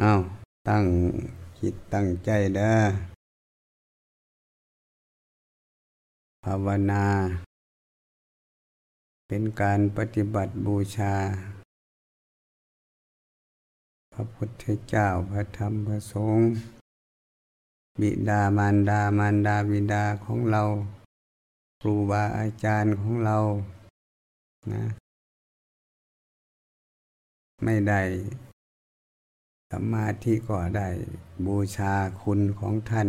เอาตั้งจิตตั้งใจเด้อภาวนา เป็นการปฏิบัติบูชา พระพุทธเจ้าพระธรรมพระสงฆ์บิดามารดามารดาบิดาของเรา ครูบาอาจารย์ของเรานะไม่ได้ สมาธิก็ได้บูชาคุณของท่าน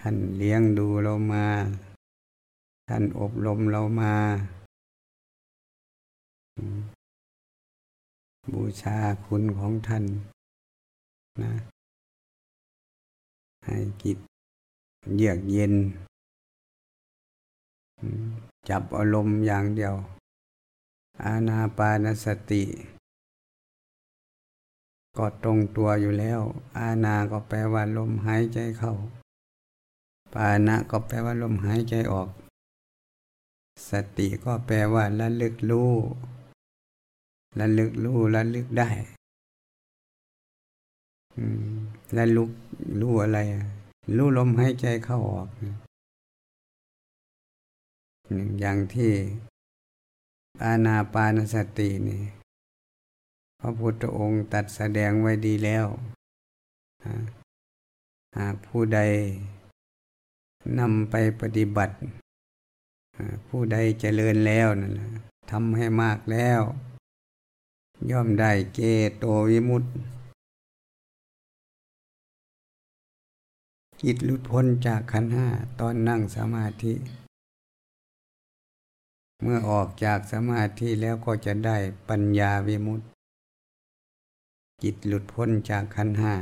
ท่านเลี้ยงดูเรามา ท่านอบรมเรามา บูชาคุณของท่านนะให้กิจเยือกเย็น จับอารมณ์อย่างเดียว อาณาปานสติ ก็ตรงตัวอยู่แล้ว อาณาก็แปลว่าลมหายใจเข้า ปานะก็แปลว่าลมหายใจออก สติก็แปลว่าระลึกรู้ระลึกรู้ระลึกได้ระลึกรู้อะไรรู้ลมหายใจเข้าออกอย่างที่อาณาปานสตินี่ ระพุทธองค์ตัดแสดงไว้ดีแล้วหากผู้ใดนำไปปฏิบัติ ผู้ใดเจริญแล้วนั่นแหละทำให้มากแล้ว ย่อมได้เกโตวิมุตติจิตหลุดพ้นจากขันห้าตอนนั่งสมาธิ เมื่อออกจากสมาธิแล้วก็จะได้ปัญญาวิมุตติ จิตหลุดพ้นจากขันห้า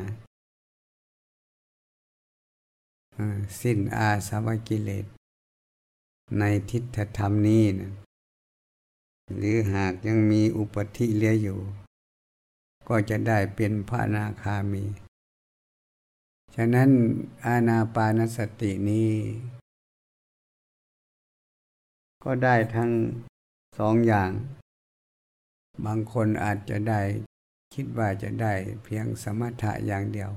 สิ้นอาสวะกิเลส ในทิฏฐธรรมนี้นะหรือหากยังมีอุปธิเลียอยู่ ก็จะได้เป็นพระนาคามี ฉะนั้นอาณาปานสตินี้ ก็ได้ทั้งสองอย่าง บางคนอาจจะได้ คิดว่าจะได้เพียงสมถะอย่างเดียว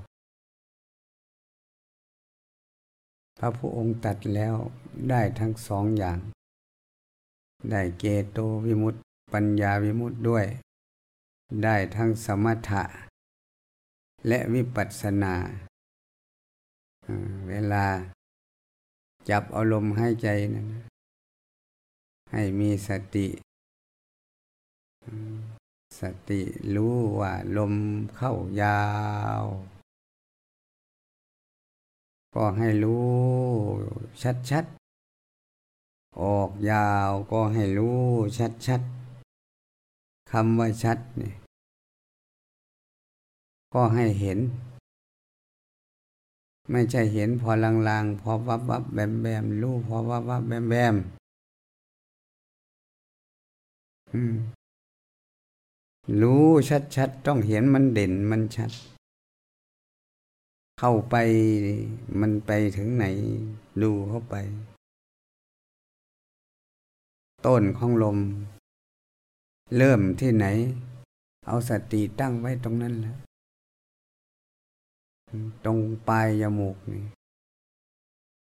พระพุองค์ตัดแล้วได้ทั้งสองอย่าง ได้เกโตวิมุตติ ปัญญาวิมุตติด้วย ได้ทั้งสมถะ และวิปัสสนา เวลาจับอารมณ์ให้ใจนะให้มีสติ สติรู้ว่าลมเข้ายาว ก็ให้รู้ชัดๆ ออกยาวก็ให้รู้ชัดๆคำว่าชัดเนี่ยก็ให้เห็น ไม่ใช่เห็นพอลางๆ พอวับวับแบมแบมรู้พอวับวับแบมแบมอืม รู้ชัดๆ ต้องเห็นมันเด่นมันชัด เข้าไปมันไปถึงไหน ดูเข้าไป ต้นของลม เริ่มที่ไหน เอาสติตั้งไว้ตรงนั้นแหละตรงปลายจมูกนี่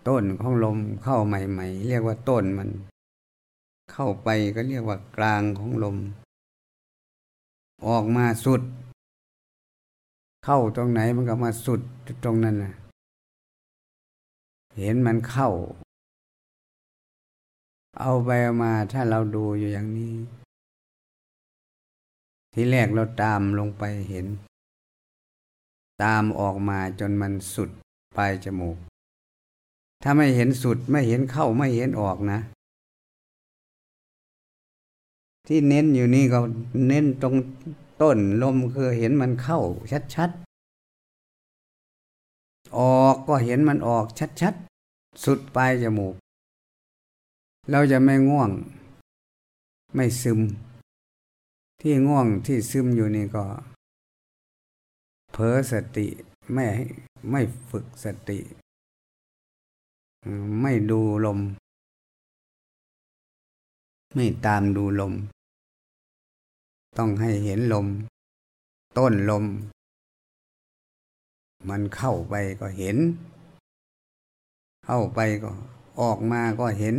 ต้นของลมเข้าใหม่ ๆ เรียกว่าต้นมัน เข้าไปก็เรียกว่ากลางของลม ออกมาสุด เข้าตรงไหนมันก็มาสุดตรงนั้นนะเห็นมันเข้า เอาไปมาถ้าเราดูอยู่อย่างนี้ ที่แรกเราตามลงไปเห็น ตามออกมาจนมันสุดปลายจมูก ถ้าไม่เห็นสุดไม่เห็นเข้าไม่เห็นออกนะ ที่เน้นอยู่นี่ก็เน้นตรงต้นลมคือเห็นมันเข้าชัดๆ ออกก็เห็นมันออกชัดๆ สุดปลายจมูก เราจะไม่ง่วง ไม่ซึม ที่ง่วงที่ซึมอยู่นี่ก็ เผลอสติไม่ไม่ฝึกสติ ไม่ดูลม ไม่ตามดูลม ต้องให้เห็นลม ต้นลม มันเข้าไปก็เห็น เข้าไปก็ออกมาก็เห็น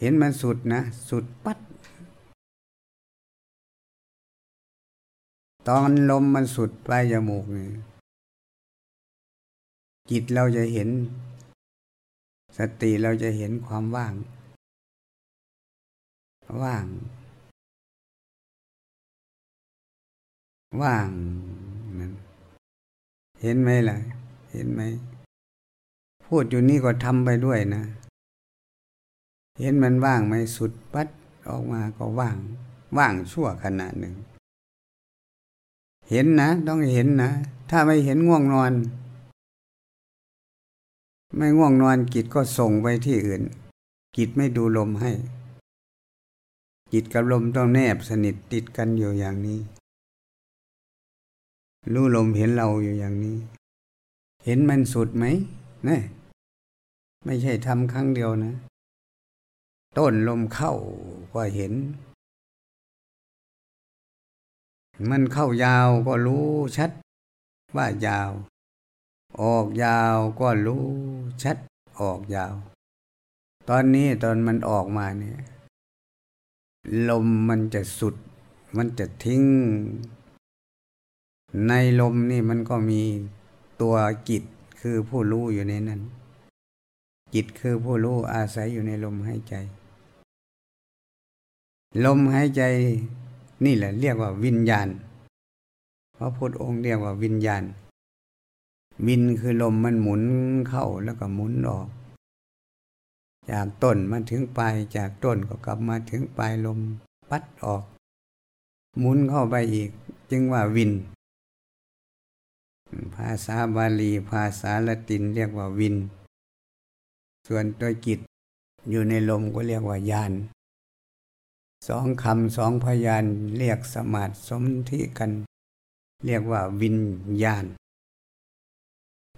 เห็นมันสุดนะ สุดปัด ตอนลมมันสุดปลายจมูกนี่จิตเราจะเห็น สติเราจะเห็นความว่าง ว่าง ว่างนั่นเห็นไหมล่ะ เห็นไหม พูดอยู่นี่ก็ทำไปด้วยนะ เห็นมันว่างไหมสุดปัดออกมาก็ว่าง ว่างชั่วขณะหนึ่ง เห็นนะ ต้องเห็นนะ ถ้าไม่เห็นง่วงนอน ไม่ง่วงนอนจิตก็ส่งไปที่อื่นจิตไม่ดูลมให้ จิตกับลมต้องแนบสนิทติดกันอยู่อย่างนี้ รู้ลมเห็นเราอยู่อย่างนี้ เห็นมันสุดไหมนะไม่ใช่ทำครั้งเดียวนะ ต้นลมเข้าก็เห็น มันเข้ายาวก็รู้ชัด ว่ายาว ออกยาวก็รู้ชัด ออกยาว ตอนนี้ตอนมันออกมาเนี่ย ลมมันจะสุด มันจะทิ้ง ในลมนี่มันก็มีตัวจิตคือผู้รู้อยู่ในนั้น จิตคือผู้รู้อาศัยอยู่ในลมหายใจ ลมหายใจนี่แหละเรียกว่าวิญญาณ พระพุทธองค์เรียกว่าวิญญาณ วินคือลมมันหมุนเข้าแล้วก็หมุนออก จากต้นมาถึงปลายจากต้นก็กลับมาถึงปลายลม ปัดออก หมุนเข้าไปอีก จึงว่าวิน ภาษาบาลี ภาษาละตินเรียกว่าวิน ส่วนตัวจิตอยู่ในลมก็เรียกว่ายานสองคำสองพยานเรียกสมาธิสมที่กัน เรียกว่าวิญญาณ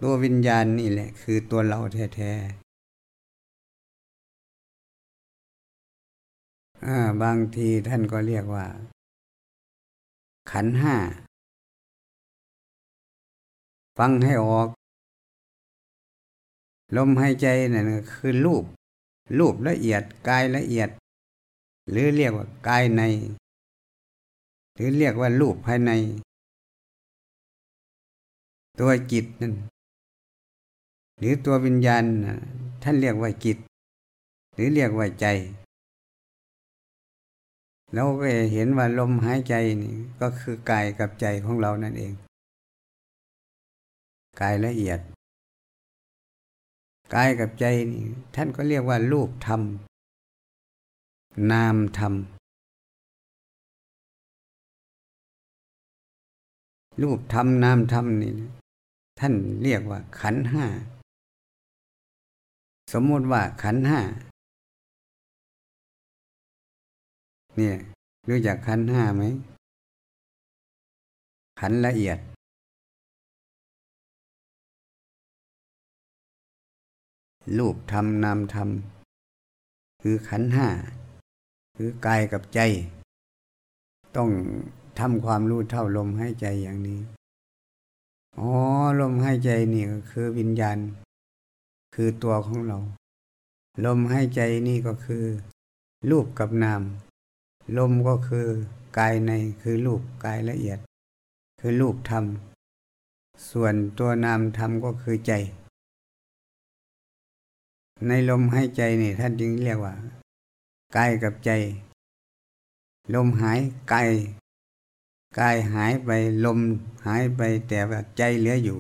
ตัววิญญาณนี่แหละ คือตัวเราแท้ๆบางทีท่านก็เรียกว่า ขันห้า ฟังให้ออก ลมหายใจนั่นคือรูป รูปละเอียดกายละเอียด หรือเรียกว่ากายใน หรือเรียกว่ารูปภายใน ตัวจิตนั่นหรือตัววิญญาณท่านเรียกว่าจิต หรือเรียกว่าใจเราก็เห็นว่าลมหายใจนี่ก็คือกายกับใจของเรานั่นเอง กายละเอียดกายกับใจนี่ท่านก็เรียกว่ารูปธรรม นามธรรม รูปธรรมนามธรรมนี่ ท่านเรียกว่า ขันห้า สมมติว่าขันห้าเนี่ยรู้จักขันห้าไหม ขันละเอียด รูปธรรมนามธรรม คือขันห้า คือกายกับใจ ต้องทำความรู้เท่าลมหายใจอย่างนี้ อ๋อ ลมหายใจนี่ก็คือวิญญาณ คือตัวของเรา ลมหายใจนี่ก็คือ รูปกับนาม ลมก็คือกายในคือรูปกายละเอียด คือรูปธรรม ส่วนตัวนามธรรมก็คือใจ ในลมหายใจนี่ท่านจึงเรียกว่ากายกับใจ ลมหายกายกายหายไปลมหายไปแต่ว่าใจเหลืออยู่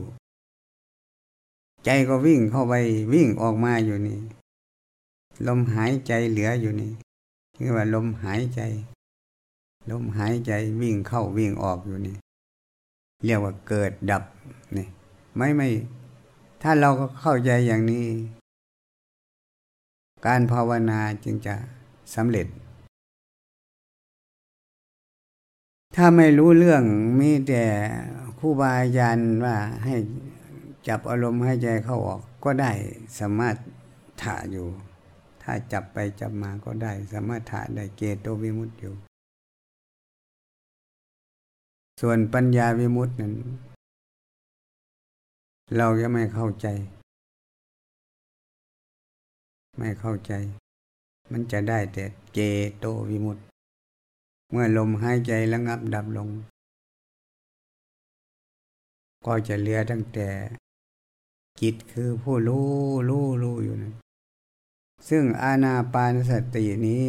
ใจก็วิ่งเข้าไปวิ่งออกมาอยู่นี่ ลมหายใจเหลืออยู่นี่คือว่าลมหายใจ ลมหายใจวิ่งเข้าวิ่งออกอยู่นี่ เรียกว่าเกิดดับนี่ไม่ไม่ ถ้าเราก็เข้าใจอย่างนี้ การภาวนาจึงจะสำเร็จ ถ้าไม่รู้เรื่องมีแต่ครูบาอาจารย์ว่าให้จับอารมณ์ให้ใจเข้าออกก็ได้สามารถถ่าอยู่ ถ้าจับไปจับมาก็ได้สามารถถ่าได้เกตโตวิมุตติอยู่ ส่วนปัญญาวิมุตตินั้น เราก็ไม่เข้าใจ ไม่เข้าใจ มันจะได้แต่เจโตวิมุตติเมื่อลมหายใจระงับดับลง ก็จะเหลือตั้งแต่จิตคือผู้รู้รู้รู้อยู่นั้นซึ่งอาณาปานสตินี้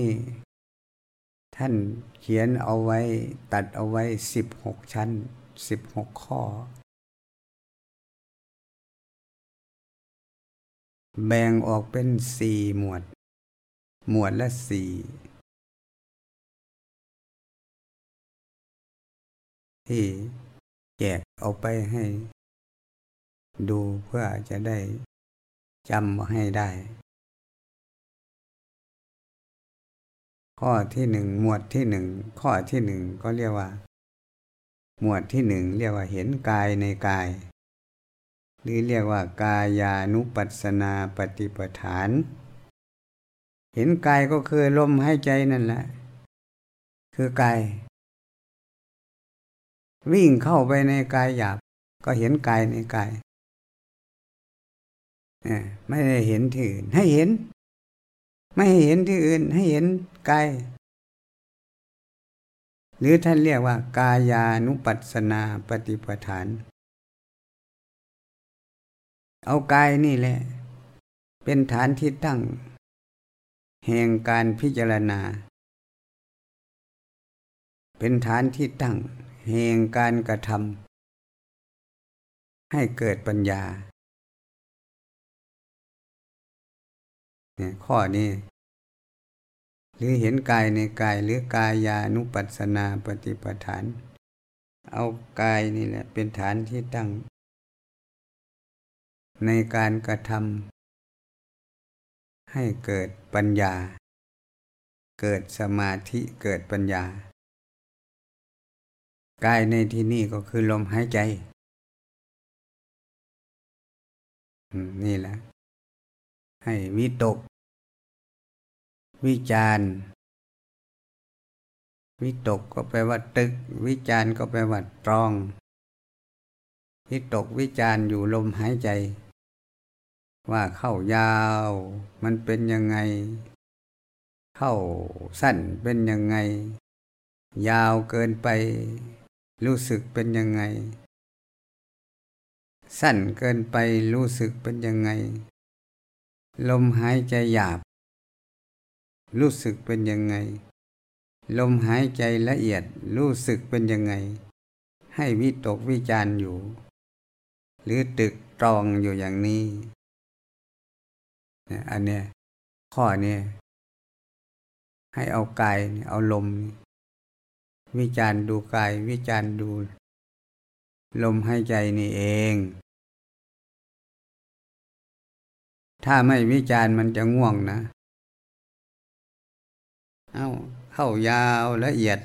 ท่านเขียนเอาไว้ตัดเอาไว้สิบหกชั้นสิบหกข้อ แบ่งออกเป็นสี่หมวด หมวดละสี่ที่แจกเอาไปให้ ดูเพื่อจะได้จำให้ได้ ข้อที่หนึ่งหมวดที่หนึ่งข้อที่หนึ่งก็เรียกว่า หมวดที่หนึ่งเรียกว่าเห็นกายในกาย หรือเรียกว่ากายานุปัสนาปฏิปทาน เห็นกายก็คือลมหายใจนั่นแหละ คือกาย วิ่งเข้าไปในกายหยาบ ก็เห็นกายในกายไม่ได้เห็นที่อื่น ให้เห็น ไม่ให้เห็นที่อื่น ให้เห็นกายหรือท่านเรียกว่ากายานุปัสนาปฏิปทาน เอากายนี่แหละ เป็นฐานที่ตั้ง แห่งการพิจารณา เป็นฐานที่ตั้ง แห่งการกระทำให้เกิดปัญญาเนี่ยข้อนี้ หรือเห็นกายในกายหรือกายานุปัสสนาปฏิปทาน เอากายนี่แหละ เป็นฐานที่ตั้ง ในการกระทำให้เกิดปัญญา เกิดสมาธิเกิดปัญญากายในที่นี้ก็คือลมหายใจ นี่แหละ ให้วิตก วิจารวิตกก็แปลว่าตึก วิจารก็แปลว่าตรอง วิตกวิจารอยู่ลมหายใจ ว่าเข้ายาว มันเป็นยังไง เข้าสั้นเป็นยังไง ยาวเกินไป รู้สึกเป็นยังไง สั้นเกินไปรู้สึกเป็นยังไง ลมหายใจหยาบ รู้สึกเป็นยังไง ลมหายใจละเอียดรู้สึกเป็นยังไง ให้วิตกวิจารอยู่ หรือตึกตรองอยู่อย่างนี้ อันเนี้ยข้อนี้ให้เอากายเอาลม วิจารดูกาย วิจารดู ลมหายใจนี่เอง ถ้าไม่วิจารมันจะง่วงนะ เอาเข้ายาวละเอียด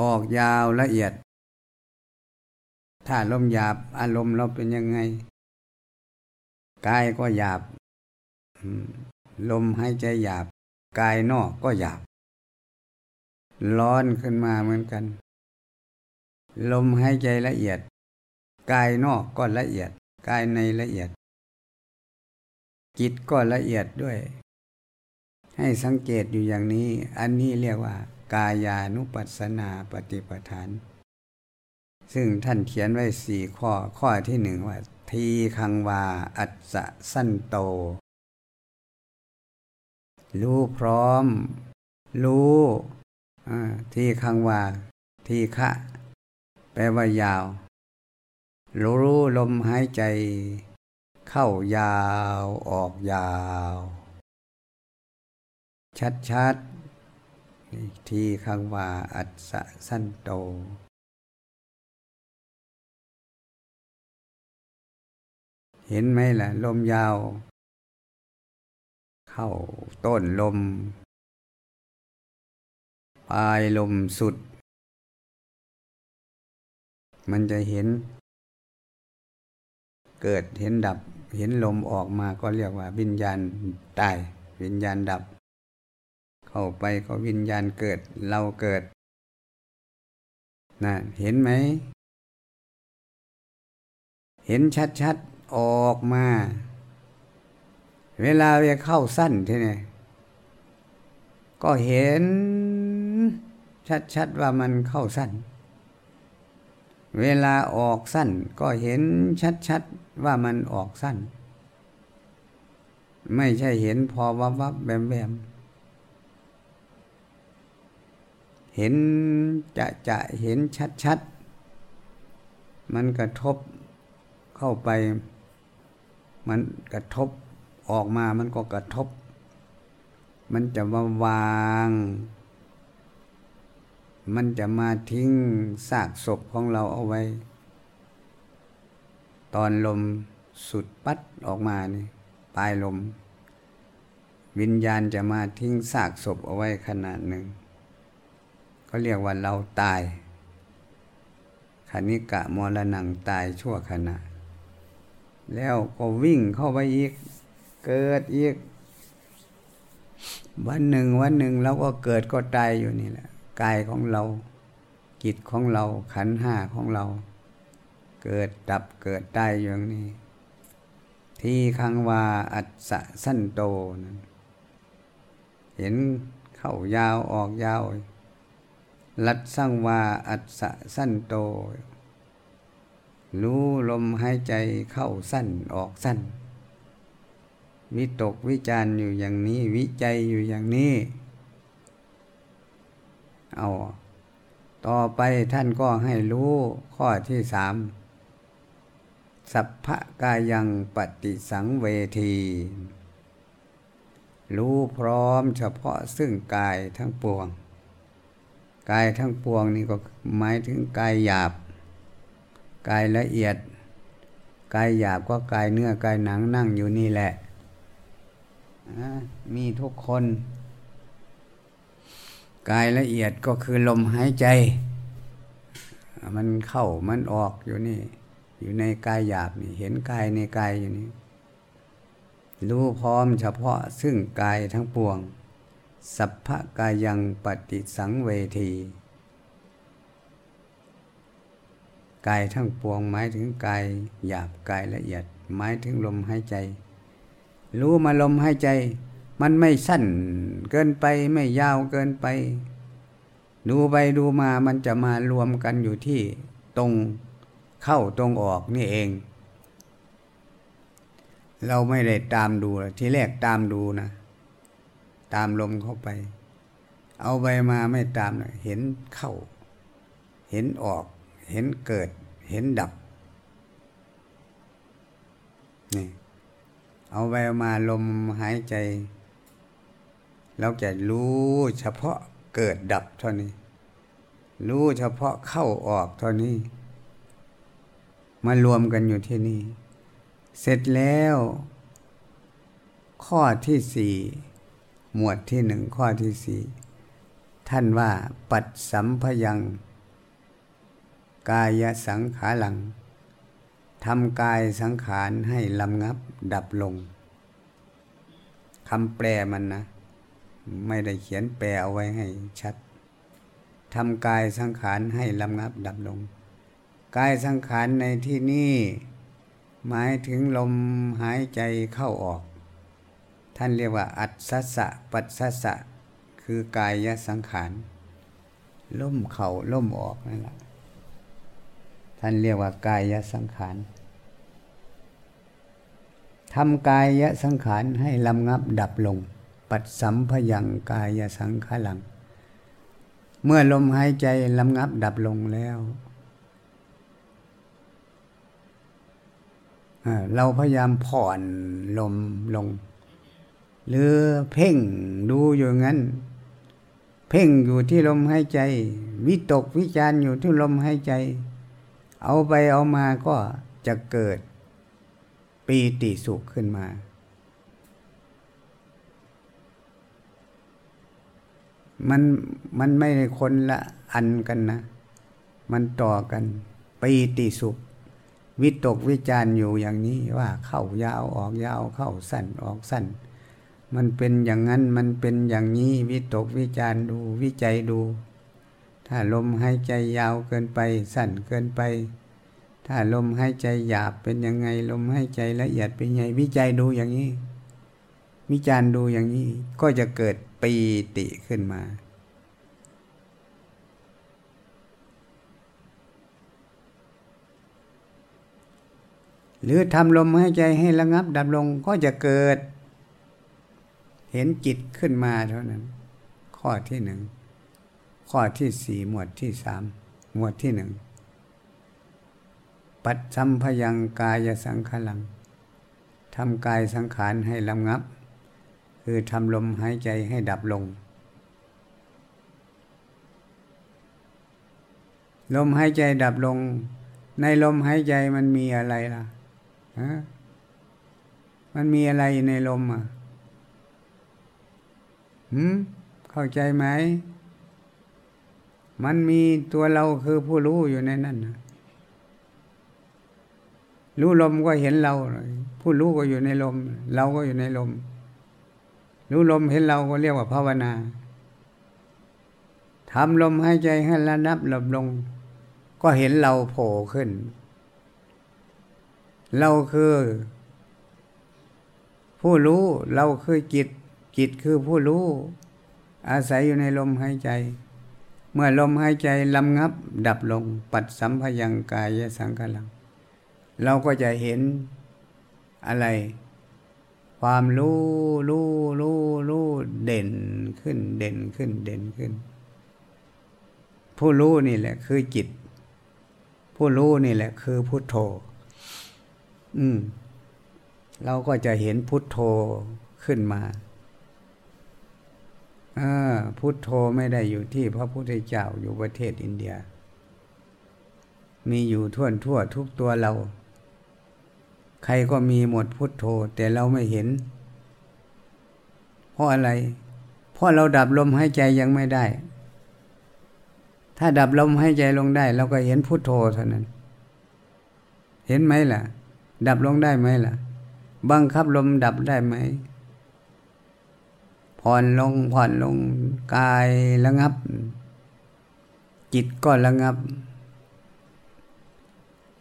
ออกยาวละเอียด ถ้าลมหยาบอารมณ์เราเป็นยังไง กายก็หยาบ ลมหายใจหยาบ กายนอกก็หยาบ ร้อนขึ้นมาเหมือนกัน ลมหายใจละเอียด กายนอกก็ละเอียด กายในละเอียด จิตก็ละเอียดด้วย ให้สังเกตอยู่อย่างนี้ อันนี้เรียกว่า กายานุปัสสนาปฏิปทาน ซึ่งท่านเขียนไว้สี่ข้อข้อที่หนึ่งว่า ทีคังวาอัศสั้นโต รู้พร้อม รู้ทีคังว่าที่คะแปลว่ายาว รู้ลมหายใจ เข้ายาวออกยาว ชัดชัดที่คังว่าอัศสั้นโต เห็นไหมล่ะ ลมยาว เข้าต้นลม ปลายลมสุด มันจะเห็น เกิดเห็นดับ เห็นลมออกมาก็เรียกว่า วิญญาณตาย วิญญาณดับ เข้าไปก็วิญญาณเกิด เราเกิดนะเห็นไหม เห็นชัดๆ ออกมา เวลาเวเข้าสั้นทีนี้ก็เห็นชัดๆว่ามันเข้าสั้น เวลาออกสั้น ก็เห็นชัดๆว่ามันออกสั้น ไม่ใช่เห็นพอวับวับแบมแบมเห็นจะจะเห็นชัดๆมันกระทบเข้าไป มันกระทบออกมามันก็กระทบ มันจะมาวาง มันจะมาทิ้งซากศพของเราเอาไว้ ตอนลมสุดปัดออกมานี่ปลายลม วิญญาณจะมาทิ้งซากศพเอาไว้ขนาดหนึ่งเขาเรียกว่าเราตายคณิกะมรณงตายชั่วขณะ แล้วก็วิ่งเข้าไปอีก เกิดอีก วันหนึ่งวันหนึ่งเราก็เกิดก็ตายอยู่นี่แหละกายของเราจิตของเราขันห้าของเรา เกิดดับเกิดตายอย่างนี้ ที่คังวาอัศสั้นโตนะเห็นเข้ายาวออกยาว ลัดสร้างวาอัศสั้นโต รู้ลมหายใจเข้าสั้นออกสั้น วิตกวิจารอยู่อย่างนี้ วิจัยอยู่อย่างนี้ เอาต่อไปท่านก็ให้รู้ข้อที่สามสัพพะกายังปฏิสังเวที รู้พร้อมเฉพาะซึ่งกายทั้งปวง กายทั้งปวงนี่ก็หมายถึงกายหยาบ กายละเอียด กายหยาบก็กายเนื้อกายหนังนั่งอยู่นี่แหละ มีทุกคน กายละเอียดก็คือลมหายใจ มันเข้ามันออกอยู่นี่ อยู่ในกายหยาบนี่เห็นกายในกายอยู่นี่รู้พร้อมเฉพาะซึ่งกายทั้งปวง สัพพะกายังปฏิสังเวที กายทั้งปวงหมายถึงกายหยาบกายละเอียดหมายถึงลมหายใจ รู้มาลมหายใจ มันไม่สั้นเกินไปไม่ยาวเกินไป ดูไปดูมามันจะมารวมกันอยู่ที่ตรงเข้าตรงออกนี่เอง เราไม่ได้ตามดูที่แรกตามดูนะ ตามลมเข้าไป เอาไปมาไม่ตามเลยเห็นเข้า เห็นออก เห็นเกิด เห็นดับ นี่ เอาไปมาลมหายใจ เราจะรู้เฉพาะเกิดดับเท่านี้ รู้เฉพาะเข้าออกเท่านี้ มารวมกันอยู่ที่นี่ เสร็จแล้ว ข้อที่สี่หมวดที่หนึ่งข้อที่สี่ท่านว่าปัดสัมพยัง กายสังขาหลังทำกายสังขารให้ลำงับดับลงคำแปลมันนะ ไม่ได้เขียนแปลเอาไว้ให้ชัดทำกายสังขารให้ลำงับดับลง กายสังขารในที่นี้หมายถึงลมหายใจเข้าออก ท่านเรียกว่า อัศสะ ปัสสะ คือกายสังขารล่มเข่าล่มออกนั่นแหละ ท่านเรียกว่ากายสังขารทำกายสังขารให้ลำงับดับลง ปัดสัมพยังกายสังขารัง เมื่อลมหายใจลำงับดับลงแล้วเราพยายามผ่อนลมลง หรือเพ่งดูอยู่งั้น เพ่งอยู่ที่ลมหายใจ วิตกวิจารอยู่ที่ลมหายใจ เอาไปเอามาก็จะเกิดปีติสุขขึ้นมา มันมันไม่ได้คนละอันกันนะ มันต่อกันปีติสุข วิตกวิจารอยู่อย่างนี้ว่าเข้ายาวออกยาวเข้าสั้นออกสั้น มันเป็นอย่างนั้นมันเป็นอย่างนี้วิตกวิจารดูวิจัยดู ถ้าถ้าลมหายใจยาวเกินไป สั้นเกินไป ถ้าลมหายใจหยาบเป็นยังไง ลมหายใจละเอียดเป็นยังไง วิจัยดูอย่างนี้ วิจารณ์ดูอย่างนี้ ก็จะเกิดปีติขึ้นมา หรือทำลมหายใจให้ระงับดับลงก็จะเกิด เห็นจิตขึ้นมาเท่านั้น ข้อที่หนึ่ง ข้อที่สี่หมวดที่สามหมวดที่หนึ่งปัจสัมพยังกายสังขลังทำกายสังขารให้ลำงับ คือทำลมหายใจให้ดับลง ลมหายใจดับลง ในลมหายใจมันมีอะไรล่ะฮะมันมีอะไรในลมอะหืมเข้าใจไหม มันมีตัวเราคือผู้รู้อยู่ในนั้นนะรู้ลมก็เห็นเรา ผู้รู้ก็อยู่ในลม เราก็อยู่ในลม รู้ลมเห็นเราก็เรียกว่าภาวนาทำลมหายใจให้ระนับหลบลง ก็เห็นเราโผล่ขึ้น เราคือ ผู้รู้เราคือจิต จิตคือผู้รู้ อาศัยอยู่ในลมหายใจ เมื่อลมหายใจลำงับ ดับลงปัดสัมพยังกายสังขลัง เราก็จะเห็นอะไร ความรู้รู้รู้รู้เด่นขึ้น เด่นขึ้นเด่นขึ้น ผู้รู้นี่แหละ คือจิต ผู้รู้นี่แหละ คือพุทโธ อืม เราก็จะเห็นพุทโธขึ้นมา พุทโธไม่ได้อยู่ที่พระพุทธเจ้าอยู่ประเทศอินเดีย มีอยู่ทั่วทั่วทุกตัวเรา ใครก็มีหมดพุทโธแต่เราไม่เห็น เพราะอะไร เพราะเราดับลมหายใจยังไม่ได้ ถ้าดับลมหายใจลงได้ เราก็เห็นพุทโธเท่านั้น เห็นไหมล่ะ ดับลงได้ไหมล่ะ บังคับลมดับได้ไหม ผ่อนลงผ่อนลงกายระงับ จิตก็ระงับ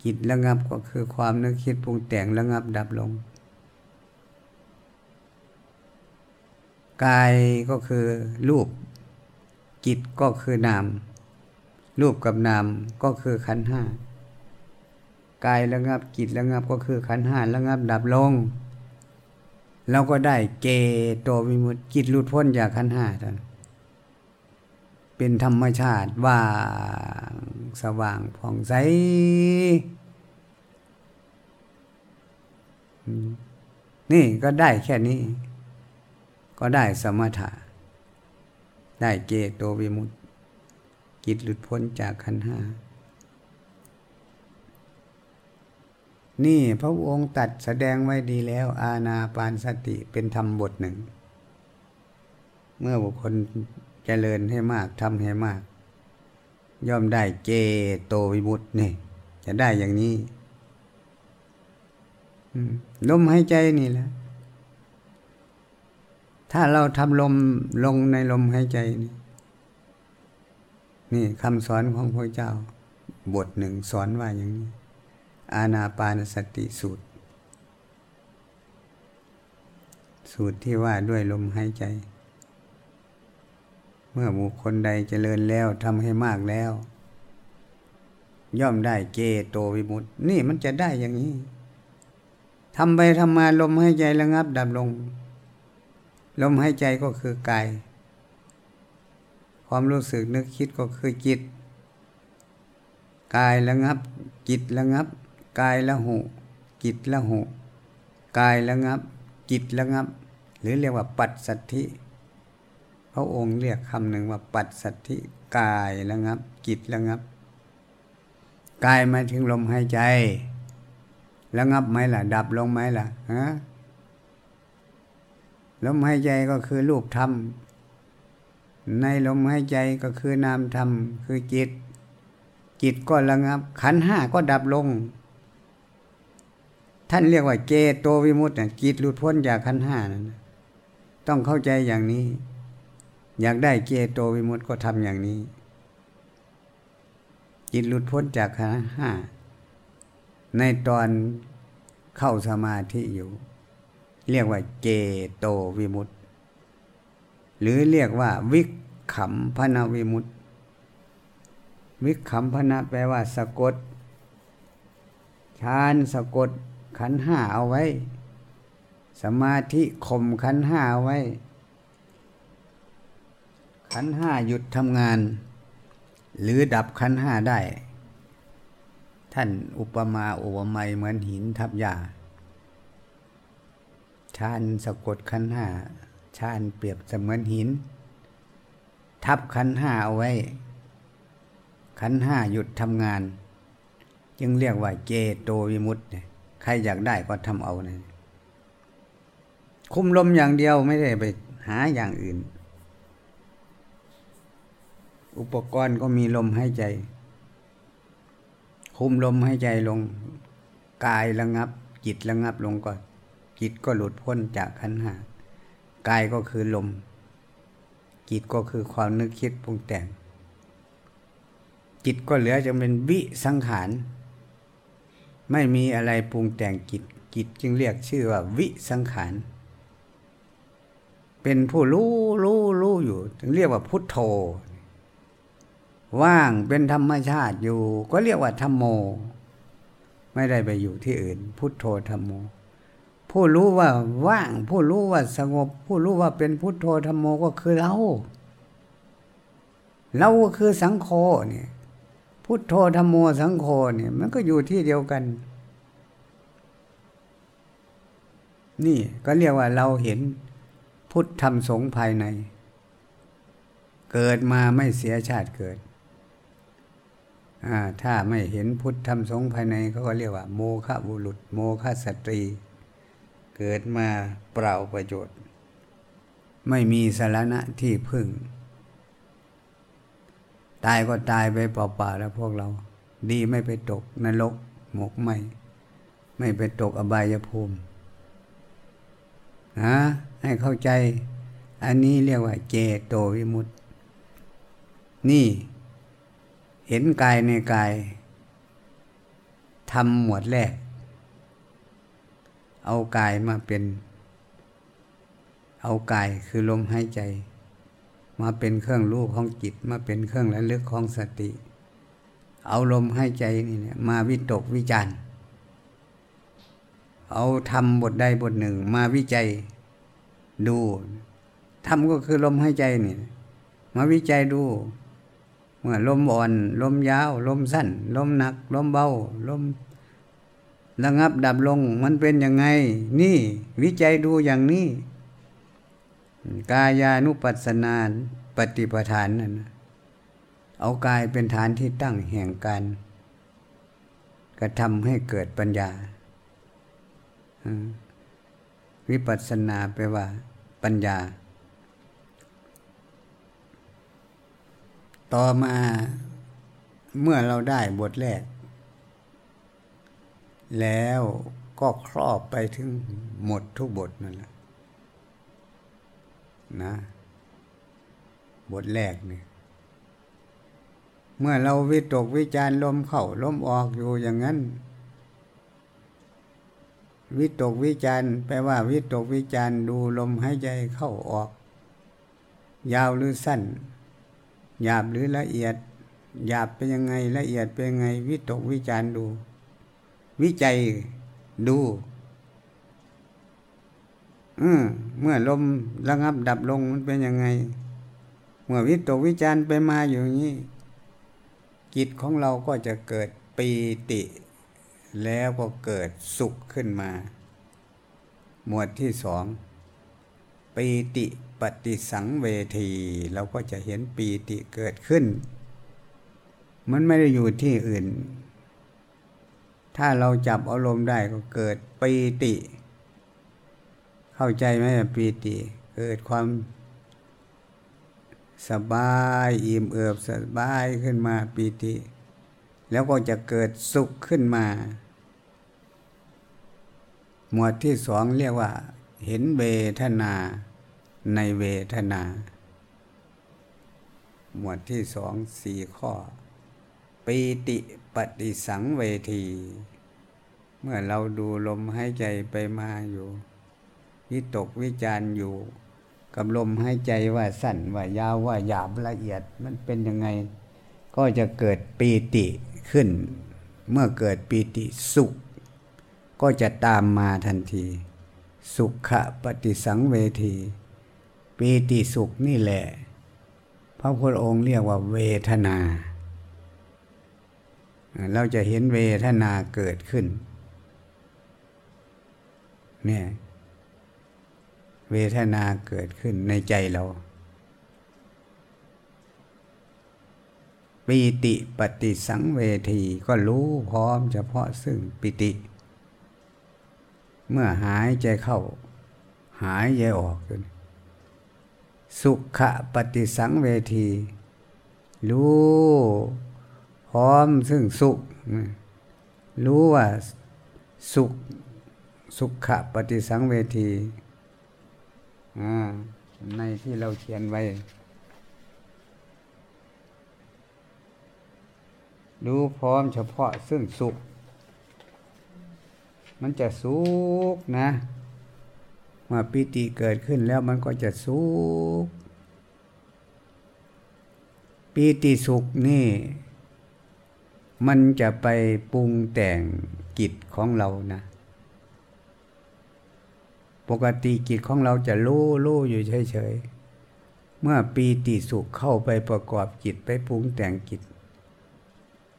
จิตระงับก็คือความนึกคิดปรุงแต่งระงับดับลง กายก็คือรูป จิตก็คือนาม รูปกับนามก็คือขันห้ากายระงับจิตระงับก็คือขันห้าระงับดับลง เราก็ได้เจโตวิมุตติจิตหลุดพ้นจากขันห้าท่านเป็นธรรมชาติว่างสว่างผ่องใสนี่ก็ได้แค่นี้ ก็ได้สมถะ ได้เจโตวิมุตติจิตหลุดพ้นจากขันห้า นี่พระองค์ตัดแสดงไว้ดีแล้ว อาณาปานสติเป็นธรรมบทหนึ่ง เมื่อบุคคลเจริญให้มากทำให้มาก ย่อมได้เจโตวิมุตตินี่ จะได้อย่างนี้ลมหายใจนี่แหละถ้าเราทำลมลงในลมหายใจนี่นี่คำสอนของพระเจ้า บทหนึ่งสอนว่าอย่างนี้ อาณาปานสติสูตร สูตรที่ว่าด้วยลมหายใจ เมื่อบุคคลใดเจริญแล้วทำให้มากแล้ว ย่อมได้เจโตวิมุตติ นี่มันจะได้อย่างนี้ทำไปทำมาลมหายใจระงับดับลง ลมหายใจก็คือกาย ความรู้สึกนึกคิดก็คือจิต กายระงับจิตระงับ กายละหูจิตละหูกายละงับ จิตละงับ หรือเรียกว่าปัจสัทธิพระองค์เรียกคำหนึ่งว่าปัจสัทธิกายละงับ จิตละงับ กายมาถึงลมหายใจระงับไหมล่ะ ดับลงไหมล่ะฮะลมหายใจก็คือรูปธรรม ในลมหายใจก็คือนามธรรม คือจิต จิตก็ระงับ ขันห้าก็ดับลง ท่านเรียกว่าเจโตวิมุตติจิตหลุดพ้นจากขันห้านั้นต้องเข้าใจอย่างนี้ อยากได้เจโตวิมุตติก็ทำอย่างนี้ จิตหลุดพ้นจากขันห้าในตอนเข้าสมาธิอยู่ เรียกว่าเจโตวิมุตติหรือเรียกว่าวิกขำพนาวิมุตติวิกขำพนะแปลว่าสะกดฌานสะกด ขันห้าเอาไว้ สมาธิข่มขันห้าเอาไว้ ขันห้าหยุดทำงาน หรือดับขันห้าได้ ท่านอุปมาอุปไมยเหมือนหินทับยาชานสะกดขันห้าชานเปรียบเสมือนหิน ทับขันห้าเอาไว้ ขันห้าหยุดทำงาน จึงเรียกว่าเจโตวิมุตต์ ใครอยากได้ก็ทำเอานี่ยคุมลมอย่างเดียวไม่ได้ไปหาอย่างอื่น อุปกรณ์ก็มีลมหายใจ คุมลมหายใจลง กายระงับ จิตระงับลงก่อน จิตก็หลุดพ้นจากขันหากายก็คือลม จิตก็คือความนึกคิดปรุงแต่ง จิตก็เหลือจะเป็นวิสังขาร ไม่มีอะไรปรุงแต่งจิตจิตจึงเรียกชื่อว่าวิสังขาร เป็นผู้รู้รู้รู้อยู่ถึงเรียกว่าพุทโธ ว่างเป็นธรรมชาติอยู่ ก็เรียกว่าธรรมโม ไม่ได้ไปอยู่ที่อื่น พุทโธธรรมโม ผู้รู้ว่าว่าง ผู้รู้ว่าสงบ ผู้รู้ว่าเป็นพุทโธธรรมโมก็คือเรา เราก็คือสังโฆเนี่ย พุทโธธรรมโมสังโฆเนี่ยมันก็อยู่ที่เดียวกัน นี่ก็เรียกว่าเราเห็นพุทธธรรมสงภายใน เกิดมาไม่เสียชาติเกิด ถ้าไม่เห็นพุทธธรรมสงภายในเขาก็เรียกว่า โมฆะบุรุษ โมฆะสตรี เกิดมาเปล่าประโยชน์ ไม่มีสาระที่พึ่ง ตายก็ตายไปเปล่าๆแล้วพวกเรา ดีไม่ไปตกนรกหมกไหมไม่ไปตกอบายภูมินะให้เข้าใจ อันนี้เรียกว่าเจโตวิมุตติ นี่ เห็นกายในกายทำหมวดแรก เอากายมาเป็น เอากายคือลมหายใจ มาเป็นเครื่องรู้ของจิต มาเป็นเครื่องระลึกของสติ เอาลมใหายใจนี่เนี่ยมาวิตกวิจารเอาทำบทใดบทหนึ่ง มาวิจัยดูทำก็คือลมใหายใจนี่มาวิจัยดู เมื่อลมอ่อน ลมยาว ลมสั้น ลมหนัก ลมเบา ลมระงับดับลง มันเป็นยังไง นี่ วิจัยดูอย่างนี้ กายานุปัสสนาปฏิปทานนั่นเอากายเป็นฐานที่ตั้งแห่งการกระทำให้เกิดปัญญา วิปัสสนาแปลว่า ปัญญา ต่อมาเมื่อเราได้บทแรก แล้วก็ครอบไปถึงหมดทุกบทนั่นแหละ นะ บทแรกเนี่ยเมื่อเราวิตกวิจารลมเข้าลมออกอยู่อย่างนั้น วิตกวิจารแปลว่า วิตกวิจารดูลมหายใจเข้าออก ยาวหรือสั้น หยาบหรือละเอียด หยาบเป็นยังไงละเอียดเป็นยังไง วิตกวิจารดู วิจัยดู เมื่อลมระงับดับลงมันเป็นยังไง เมื่อวิตกวิจารไปมาอยู่นี้ จิตของเราก็จะเกิดปีติ แล้วก็เกิดสุขขึ้นมา หมวดที่สองปีติปฏิสังเวทีเราก็จะเห็นปีติเกิดขึ้น มันไม่ได้อยู่ที่อื่น ถ้าเราจับอารมณ์ได้ก็เกิดปีติ เข้าใจไหมปีติ เกิดความสบายอิ่มเอิบสบายขึ้นมาปีติ แล้วก็จะเกิดสุขขึ้นมา หมวดที่สองเรียกว่า เห็นเวทนาในเวทนา หมวดที่สองสี่ข้อ ปีติปฏิสังเวที เมื่อเราดูลมหายใจไปมาอยู่ วิตกวิจารอยู่กับลมหายใจว่าสั้นว่ายาวว่าหยาบละเอียดมันเป็นยังไง ก็จะเกิดปีติขึ้น เมื่อเกิดปีติสุข ก็จะตามมาทันที สุขะปฏิสังเวทีปีติสุขนี่แหละ พระพุทธองค์เรียกว่าเวทนา เราจะเห็นเวทนาเกิดขึ้นเนี่ย เวทนาเกิดขึ้นในใจเราปีติปฏิสังเวทีก็รู้พร้อมเฉพาะซึ่งปิติ เมื่อหายใจเข้า หายใจออกสุขะปฏิสังเวที รู้พร้อมซึ่งสุข รู้ว่าสุข สุขะปฏิสังเวที ในที่เราเขียนไว้ รู้พร้อมเฉพาะซึ่งสุข มันจะสุขนะ เมื่อปิติเกิดขึ้นแล้วมันก็จะสุขปีติสุขนี่ มันจะไปปรุงแต่งกิจของเรานะ ปกติกิจของเราจะรู้รู้อยู่เฉยๆ เมื่อปีติสุขเข้าไปประกอบจิตไปปรุงแต่งกิจ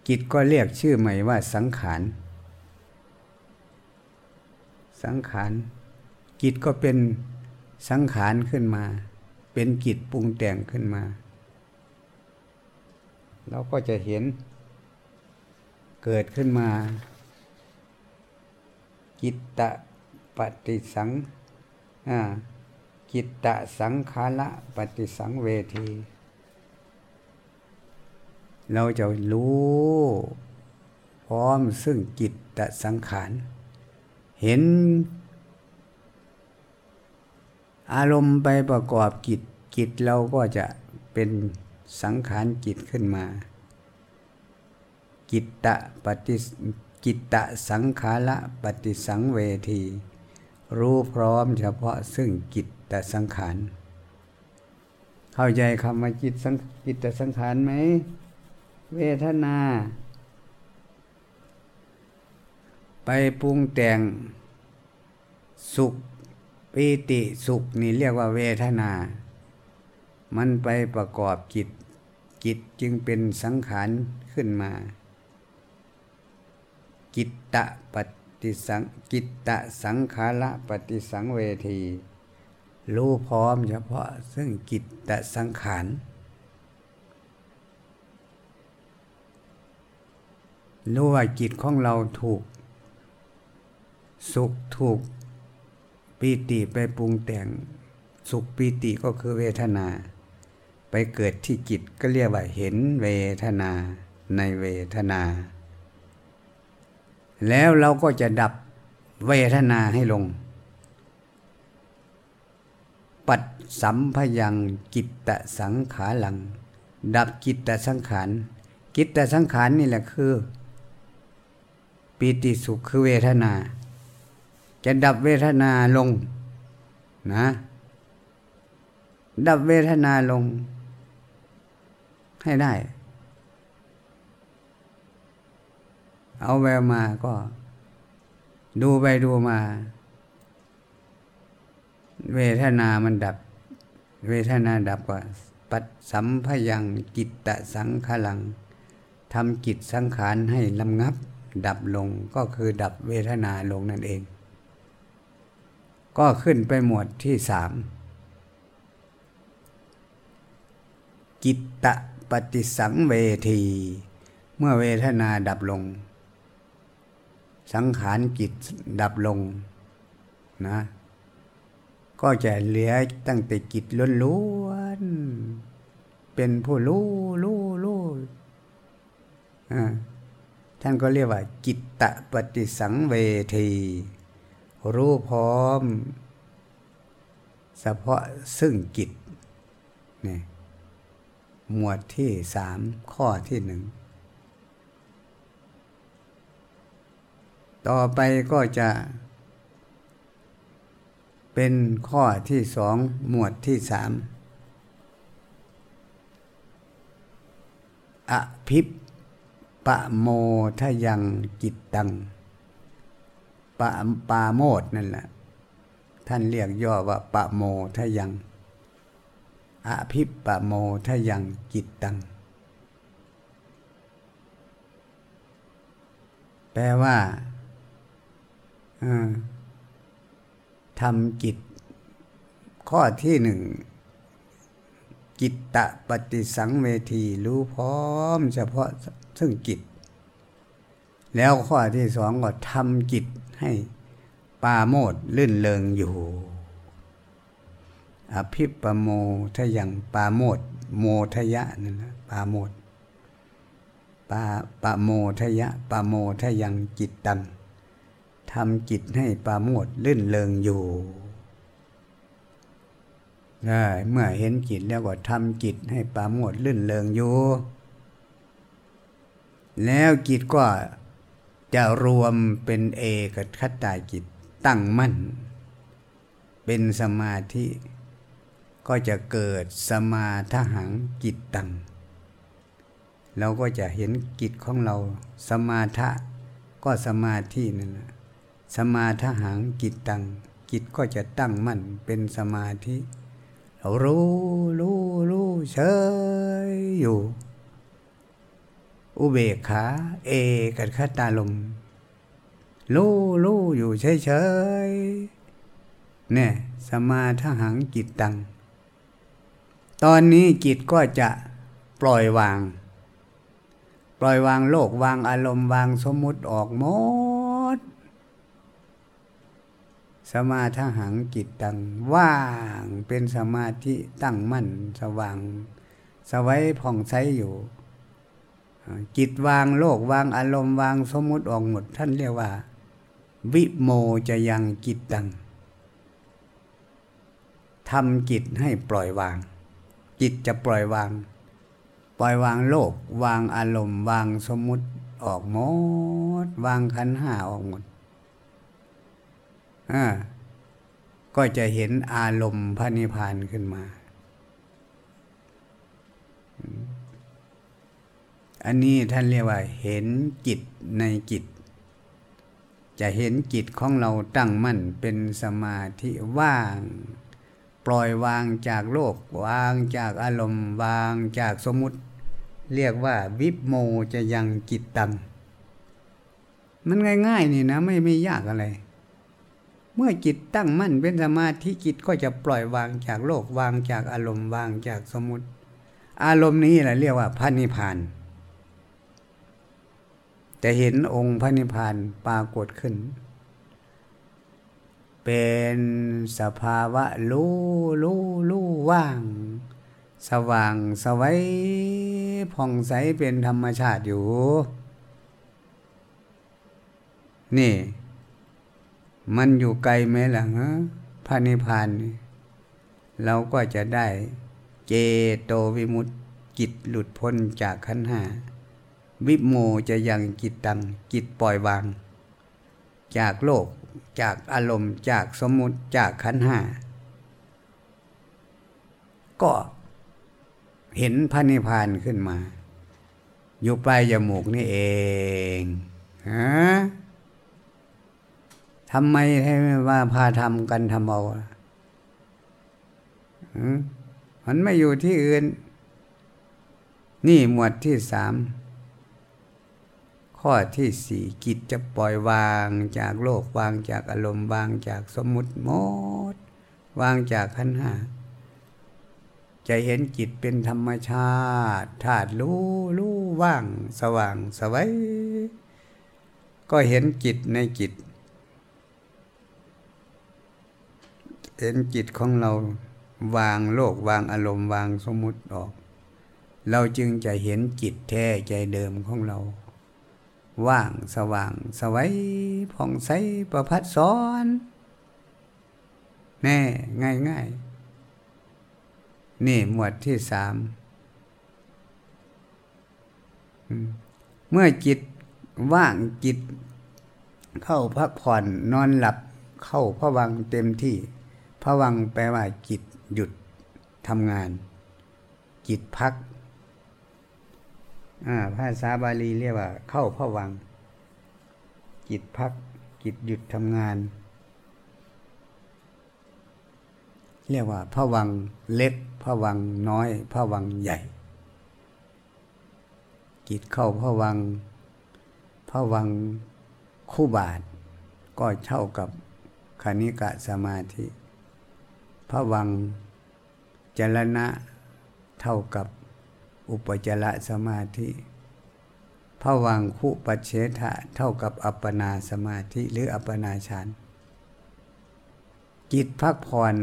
จิตก็เรียกชื่อใหม่ว่าสังขาร สังขาร จิตก็เป็นสังขารขึ้นมา เป็นจิตปรุงแต่งขึ้นมา เราก็จะเห็นเกิดขึ้นมากิตตะ ปฏิสังกิตตสังขาระปฏิสังเวที เราจะรู้ พร้อมซึ่งกิตตสังขาร เห็น อารมณ์ไปประกอบกิจกิจเราก็จะเป็นสังขารจิตขึ้นมา กิตตะปฏิกิตตะสังขาระปฏิสังเวที รู้พร้อมเฉพาะซึ่งกิตตสังขาร เข้าใจคำว่าจิตสังกิตตสังขารไหม เวทนา ไปปรุงแต่งสุขปีติสุขนี่เรียกว่าเวทนา มันไปประกอบจิตจิตจึงเป็นสังขารขึ้นมา กิตตะป ฏิสังกิตตะสังขาระปฏิสังเวที รู้พร้อมเฉพาะซึ่งกิตตะสังขารรู้ว่าจิตของเราถูก สุขถูกปีติไปปรุงแต่ง สุขปีติก็คือเวทนา ไปเกิดที่จิตก็เรียกว่าเห็นเวทนาในเวทนา แล้วเราก็จะดับเวทนาให้ลง ปัดสัมพยังกิตตสังขาหลัง ดับกิตตสังขารกิตตสังขารนี่แหละคือ ปีติสุขคือเวทนา จะดับเวทนาลงนะ ดับเวทนาลงให้ได้ เอาแววมาก็ ดูไปดูมา เวทนามันดับ เวทนาดับก็ปัดสัมพยังกิตตะสังขลังทำกิจสังขารให้ลำงับ ดับลงก็คือดับเวทนาลงนั่นเอง ก็ขึ้นไปหมวดที่สามกิตตะปฏิสังเวที เมื่อเวทนาดับลง สังขารจิตดับลงนะ ก็จะเหลือตั้งแต่จิตล้วนเป็นผู้รู้รู้รู้ท่านก็เรียกว่าจิตตปฏิสังเวทีรู้พร้อมเฉพาะซึ่งจิตนี่หมวดที่สามข้อที่หนึ่ง ต่อไปก็จะเป็นข้อที่สองหมวดที่สามอภิปปะโมทยังจิตตังปะปาโมดนั่นแหละท่านเรียกย่อว่าปะโมทยัง อภิปปะโมทยังจิตตัง แปลว่า ทำจิตข้อที่หนึ่งจิตตะปฏิสังเวทีรู้พร้อมเฉพาะซึ่งจิตแล้วข้อที่สองก็ทำจิตให้ปาโมดลื่นเลิงอยู่ อภิปโมทยังปาโมดโมทยะนั่นนะปาโมดปาปาโมทยะปาโมทยังจิตตัง ทำจิตให้ปาโมดลื่นเลิงอยู่ได้เมื่อเห็นจิตแล้วก็ทำจิตให้ปาโมดลื่นเลิงอยู่ แล้วจิตก็จะรวมเป็นเอกคัตตาจิตตั้งมั่น เป็นสมาธิก็จะเกิดสมาทหังจิตตัง เราก็จะเห็นจิตของเราสมาทะก็สมาธินั่นแหละ สมาทหังจิตตังจิตก็จะตั้งมั่นเป็นสมาธิเรารู้รู้รู้เฉยอยู่ อุเบกขา เอกัดขตาลมรู้รู้อยู่เฉยเฉยเนี่ยสมาทหังจิตตัง ตอนนี้จิตก็จะปล่อยวาง ปล่อยวางโลกวางอารมณ์วางสมมุติออกหมด สมาทหังจิตตังว่างเป็นสมาธิตั้งมั่นสว่างสวัยผ่องใสอยู่ จิตวางโลกวางอารมณ์วางสมมุติออกหมด ท่านเรียกว่า วิโมจะยังจิตตังทำจิตให้ปล่อยวาง จิตจะปล่อยวาง ปล่อยวางโลก วางอารมณ์ วางสมมุติออกหมด วางขันห้าออกหมด ก็จะเห็นอารมณ์พระนิพพานขึ้นมา อันนี้ท่านเรียกว่า เห็นจิตในจิต จะเห็นจิตของเราตั้งมั่นเป็นสมาธิว่าง ปล่อยวางจากโลก วางจากอารมณ์ วางจากสมมุติ เรียกว่า วิปโมจะยังจิตตังมันง่าย ๆ นี่นะ ไม่ไม่ยากอะไร เมื่อจิตตั้งมั่นเป็นสมาธิจิตก็จะปล่อยวางจากโลกวางจากอารมณ์วางจากสมุติ อารมณ์นี้แหละเรียกว่าพระนิพพานจะเห็นองค์พระนิพพานปรากฏขึ้น เป็นสภาวะรู้รู้รู้ว่าง สว่างสวัยผ่องใสเป็นธรรมชาติอยู่ นี่ มันอยู่ไกลไหมล่ะฮะพระนิพพานเราก็จะได้เจโตวิมุตติจิตหลุดพ้นจากขันหาวิโมจะยังจิตตังจิตปล่อยวาง จากโลกจากอารมณ์จากสมมุติจากขันหาก็เห็นพระนิพพานขึ้นมา อยู่ปลายจมูกนี่เองฮะ ทำไมให้ว่าพาทำกันทำเอามันไม่อยู่ที่อื่น นี่หมวดที่สาม ข้อที่สี่กิจจะปล่อยวางจากโลกวางจากอารมณ์วางจากสมมุติหมด วางจากขันห้าจะเห็นจิตเป็นธรรมชาติธาตุรู้รู้ว่าง สว่างสวัยก็เห็นจิตในจิต ห็นจิตของเราวางโลกวางอารมณ์วางสมมุติออก เราจึงจะเห็นจิตแท้ใจเดิมของเรา ว่างสว่างสวัยผ่องใสประพัดสอนแน่ง่ายง่ายนี่หมวดที่สามเมื่อจิตว่างจิต เข้าพักผ่อนนอนหลับเข้าพระวังเต็มที่ พระวังแปลว่าจิตหยุดทำงาน จิตพักภาษาบาลีเรียกว่า เข้าพระวัง จิตพัก จิตหยุดทำงาน เรียกว่าพระวังเล็กพระวังน้อยพระวังใหญ่ จิตเข้าพระวังพระวังคู่บาท ก็เท่ากับคณิกะสมาธิ ระวังจรณะเท่ากับอุปจารสมาธิพระวังคุปัเฉทะเท่ากับอัปปนาสมาธิหรืออัปปนาฌานจิตพักผ่อน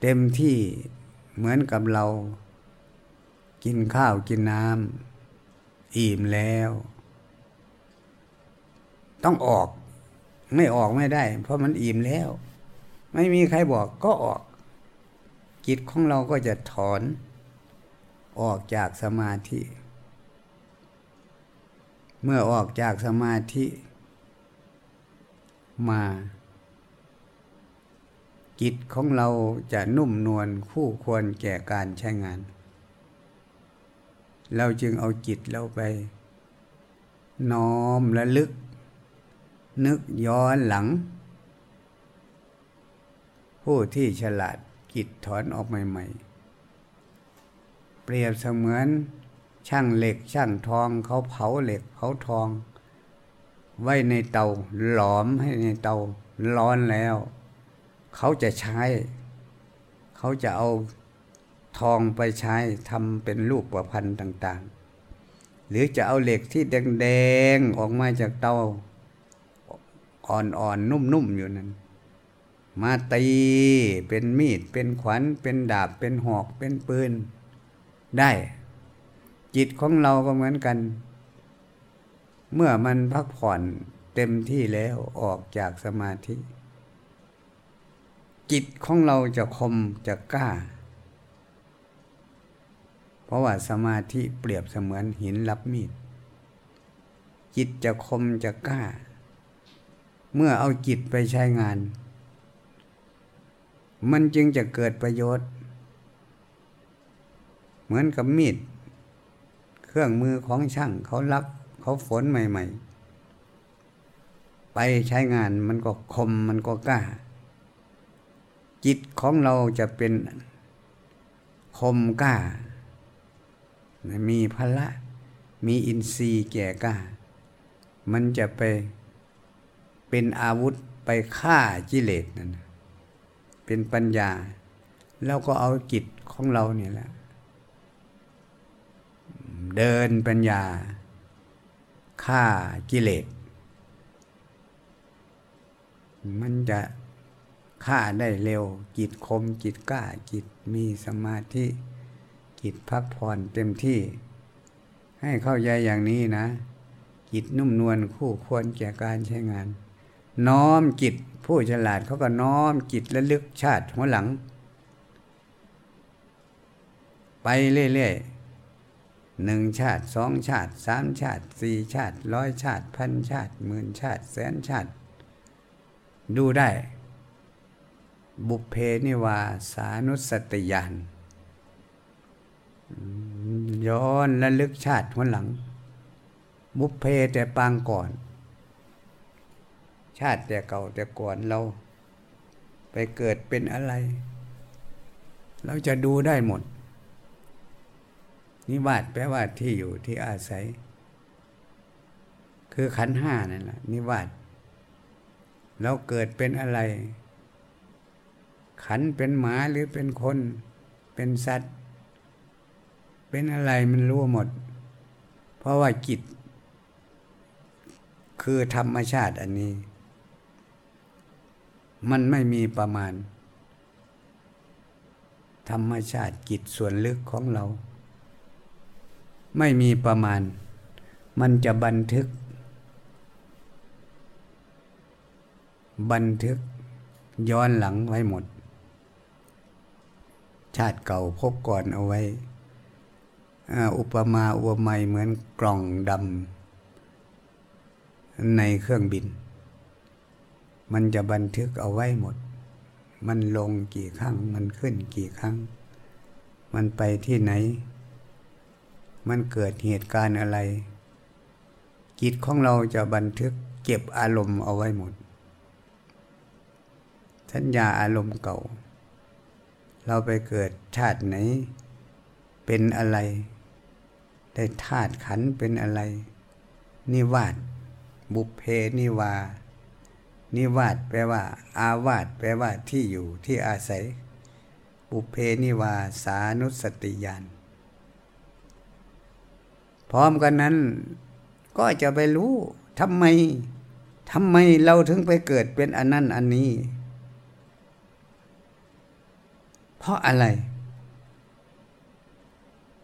เต็มที่เหมือนกับเรา กินข้าวกินน้ำอิ่มแล้ว ต้องออกไม่ออกไม่ได้ เพราะมันอิ่มแล้ว ไม่มีใครบอกก็ออก จิตของเราก็จะถอน ออกจากสมาธิ เมื่อออกจากสมาธิ มา จิตของเราจะนุ่มนวลคู่ควรแก่การใช้งาน เราจึงเอาจิตเราไป น้อมและลึก นึกย้อนหลัง ผู้ที่ฉลาดจิตถอนออกใหม่ๆ เปรียบเสมือนช่างเหล็กช่างทองเขาเผาเหล็กเผาทอง ไว้ในเตาหลอมให้ในเตาร้อนแล้ว เขาจะใช้ เขาจะเอาทองไปใช้ทำเป็นรูปประพันธ์ต่างๆ หรือจะเอาเหล็กที่แดงๆ ออกมาจากเตา อ่อนๆ นุ่มๆ อยู่นั้น มาตีเป็นมีด เป็นขวัญเป็นดาบเป็นหอกเป็นปืน ได้ จิตของเราก็เหมือนกัน เมื่อมันพักผ่อนเต็มที่แล้วออกจากสมาธิ จิตของเราจะคมจะกล้า เพราะว่าสมาธิเปรียบเสมือนหินรับมีด จิตจะคมจะกล้า เมื่อเอาจิตไปใช้งาน มันจึงจะเกิดประโยชน์ เหมือนกับมีด เครื่องมือของช่างเขาลักเขาฝนใหม่ ๆ ไปใช้งานมันก็คมมันก็กล้า จิตของเราจะเป็นคมกล้า มีพละ มีอินทรีย์แก่กล้า มันจะไปเป็นอาวุธไปฆ่ากิเลสนั่น เป็นปัญญา แล้วก็เอาจิตของเราเนี่ยแหละ เดินปัญญาฆ่ากิเลสมันจะฆ่าได้เร็ว จิตคมจิตกล้าจิตมีสมาธิจิตพักผ่อนเต็มที่ ให้เข้าใจอย่างนี้นะ จิตนุ่มนวลคู่ควรแก่การใช้งาน น้อมจิต ผู้ฉลาดเขาก็น้อมจิตและลึกชาติหัวหลัง ไปเรื่อยๆหนึ่งชาติสองชาติสามชาติสี่ชาติร้อยชาติพันชาติหมื่นชาติแสนชาติ ดูได้ บุพเพนิวาสานุสติยานย้อนและลึกชาติหัวหลัง บุพเพแต่ปางก่อน ชาติแต่เก่าแต่ก่อนเรา ไปเกิดเป็นอะไร เราจะดูได้หมด นิวาสแปลว่าที่อยู่ที่อาศัย คือขันห้านั่นแหละนิวาสเราเกิดเป็นอะไร ขันเป็นหมาหรือเป็นคน เป็นสัตว์ เป็นอะไรมันรู้หมด เพราะว่าจิตคือธรรมชาติอันนี้ มันไม่มีประมาณ ธรรมชาติจิตส่วนลึกของเรา ไม่มีประมาณ มันจะบันทึก บันทึกย้อนหลังไว้หมด ชาติเก่าพบก่อนเอาไว้ อุปมาอุปไมยเหมือนกล่องดำในเครื่องบิน มันจะบันทึกเอาไว้หมด มันลงกี่ครั้ง มันขึ้นกี่ครั้ง มันไปที่ไหน มันเกิดเหตุการณ์อะไร จิตของเราจะบันทึกเก็บอารมณ์เอาไว้หมด สัญญาอารมณ์เก่า เราไปเกิดชาติไหน เป็นอะไร ได้ธาตุขันเป็นอะไร นิวาสบุพเพนิวา นิวาสแปลว่า อาวาสแปลว่าที่อยู่ที่อาศัย บุเพนิวาสานุสติยานพร้อมกันนั้น ก็จะไปรู้ทำไมทำไมเราถึงไปเกิดเป็นอันนั้นอันนี้ เพราะอะไร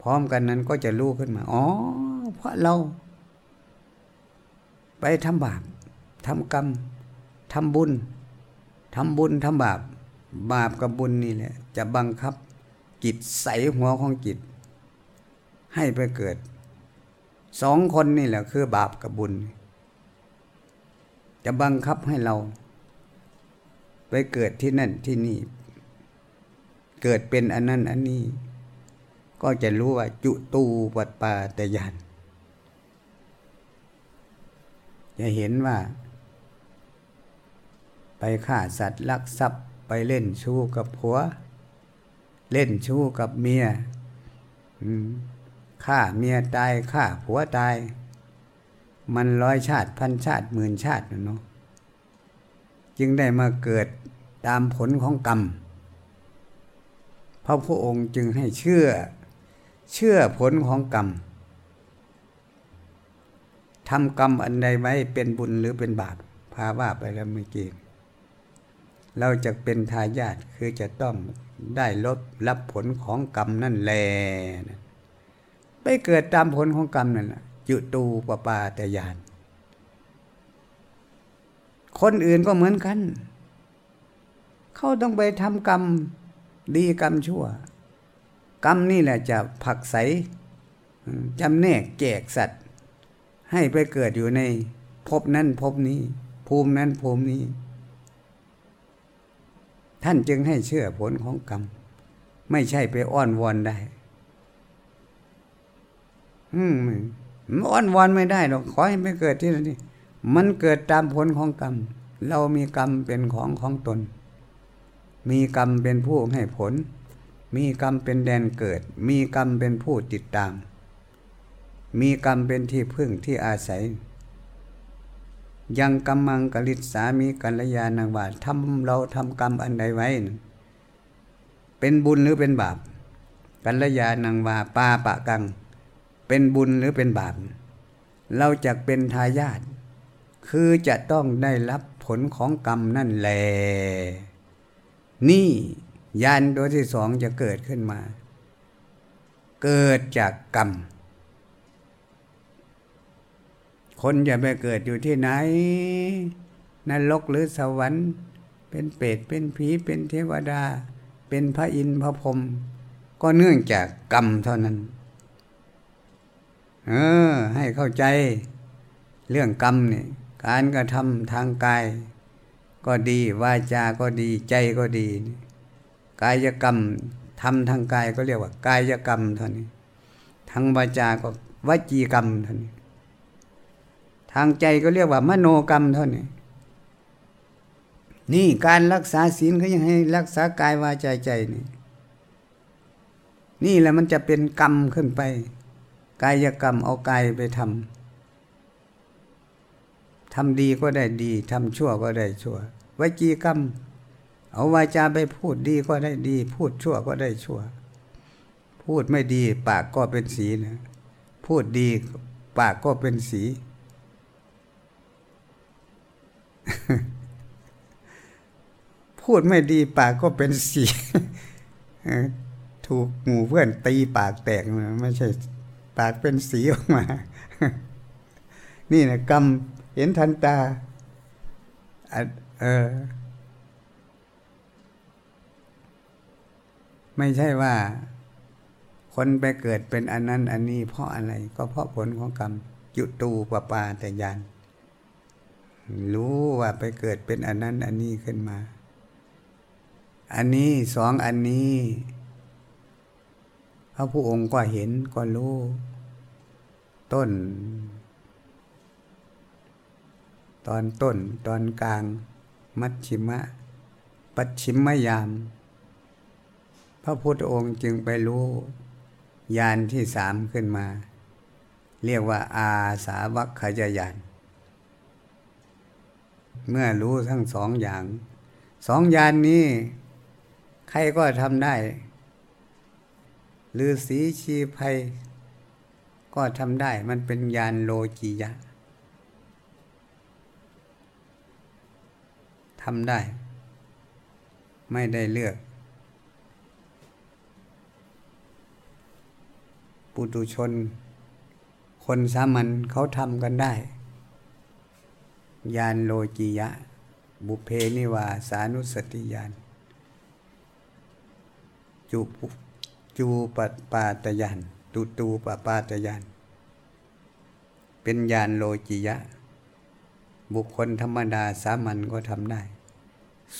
พร้อมกันนั้นก็จะรู้ขึ้นมา อ๋อ เพราะเรา ไปทำบาปทำกรรม ทำบุญทำบุญทำบาป บาปกับบุญนี่แหละ จะบังคับจิตใสหัวของจิต ให้ไปเกิด สองคนนี่แหละคือบาปกับบุญ จะบังคับให้เรา ไปเกิดที่นั่นที่นี่ เกิดเป็นอันนั้นอันนี้ ก็จะรู้ว่าจุตูปัตปาตยานจะเห็นว่า ไปฆ่าสัตว์ลักทรัพย์ไปเล่นชู้กับผัว เล่นชู้กับเมียฆ่าเมียตายฆ่าผัวตาย มันร้อยชาติพันชาติหมื่นชาตินะเนาะจึงได้มาเกิดตามผลของกรรมพระพุทธองค์จึงให้เชื่อ เชื่อผลของกรรมทำกรรมอันใดไว้เป็นบุญหรือเป็นบาปพาว่าไปแล้วเมื่อกี้ เราจะเป็นทายาทคือจะต้องได้ลบรับผลของกรรมนั่นแหละไปเกิดตามผลของกรรมนั่นแหละจุตูปปาตยาน คนอื่นก็เหมือนกัน เขาต้องไปทำกรรมดีกรรมชั่ว กรรมนี่แหละจะผักใสจำแนกแจกสัตว์ ให้ไปเกิดอยู่ในภพนั้นภพนี้ ภูมินั้นภูมินี้ ท่านจึงให้เชื่อผลของกรรม ไม่ใช่ไปอ้อนวอนได้ อืมอ้อนวอนไม่ได้หรอกขอให้ไปเกิดที่นี่มันเกิดตามผลของกรรม เรามีกรรมเป็นของของตน มีกรรมเป็นผู้ให้ผล มีกรรมเป็นแดนเกิด มีกรรมเป็นผู้ติดตาม มีกรรมเป็นที่พึ่งที่อาศัย ยังกำมังกลิษสามีกัลยาณังวาทำเราทำกรรมอันใดไว้ เป็นบุญหรือเป็นบาป กัลยาณังวาปาปะกัง เป็นบุญหรือเป็นบาป เราจะเป็นทายาทคือจะต้องได้รับผลของกรรมนั่นแหละนี่ยานตัวที่สองจะเกิดขึ้นมา เกิดจากกรรม คนจะไปเกิดอยู่ที่ไหน นรกหรือสวรรค์ เป็นเปรตเป็นผีเป็นเทวดา เป็นพระอินทร์พระพรหมก็เนื่องจากกรรมเท่านั้น เออ ให้เข้าใจเรื่องกรรมเนี่ยการกระทำทางกาย ก็ดี วาจาก็ดีใจก็ดี กายกรรมทำทางกายก็เรียกว่า กายกรรมเท่านี้ทางวาจาก็วจีกรรมเท่านี้ ทางใจก็เรียกว่ามโนกรรมเท่านี้นี่การรักษาศีลเขายังให้รักษากายวาจาใจนี่นี่แหละมันจะเป็นกรรมขึ้นไป กายกรรมเอากายไปทำทำดีก็ได้ดีทำชั่วก็ได้ชั่ววจีกรรม เอาวาจาไปพูดดีก็ได้ดี พูดชั่วก็ได้ชั่ว พูดไม่ดี ปากก็เป็นสีนะ พูดดี ปากก็เป็นสี พูดไม่ดีปากก็เป็นสีถูกหมู่เพื่อนตีปากแตกไม่ใช่ ปากเป็นสีออกมา นี่นะกรรมเห็นทันตาเออ ไม่ใช่ว่า คนไปเกิดเป็นอันนั้น อันนี้เพราะอะไร ก็เพราะผลของกรรมจุตูปปาแต่ยาน รู้ว่าไปเกิดเป็นอันนั้นอันนี้ขึ้นมา อันนี้สองอันนี้ พระผู้องค์ก็เห็นก็รู้ ต้น ตอนต้นตอนกลาง มัชชิมะ ปัจฉิมยาม พระพุทธองค์จึงไปรู้ยานที่สามขึ้นมา เรียกว่าอาสาวัคขยายาน เมื่อรู้ทั้งสองอย่าง สองยานนี้ ใครก็ทำได้หรือสีชีภัย ก็ทำได้มันเป็นยานโลจิยะทำได้ ไม่ได้เลือก ปุตุชน คนสามัญเขาทำกันได้ ยานโลจิยะ บุเพนิวาสานุสติยานจูจูปปาตยานตูตูปปาตยานเป็นยานโลจิยะ บุคคลธรรมดาสามัญก็ทำได้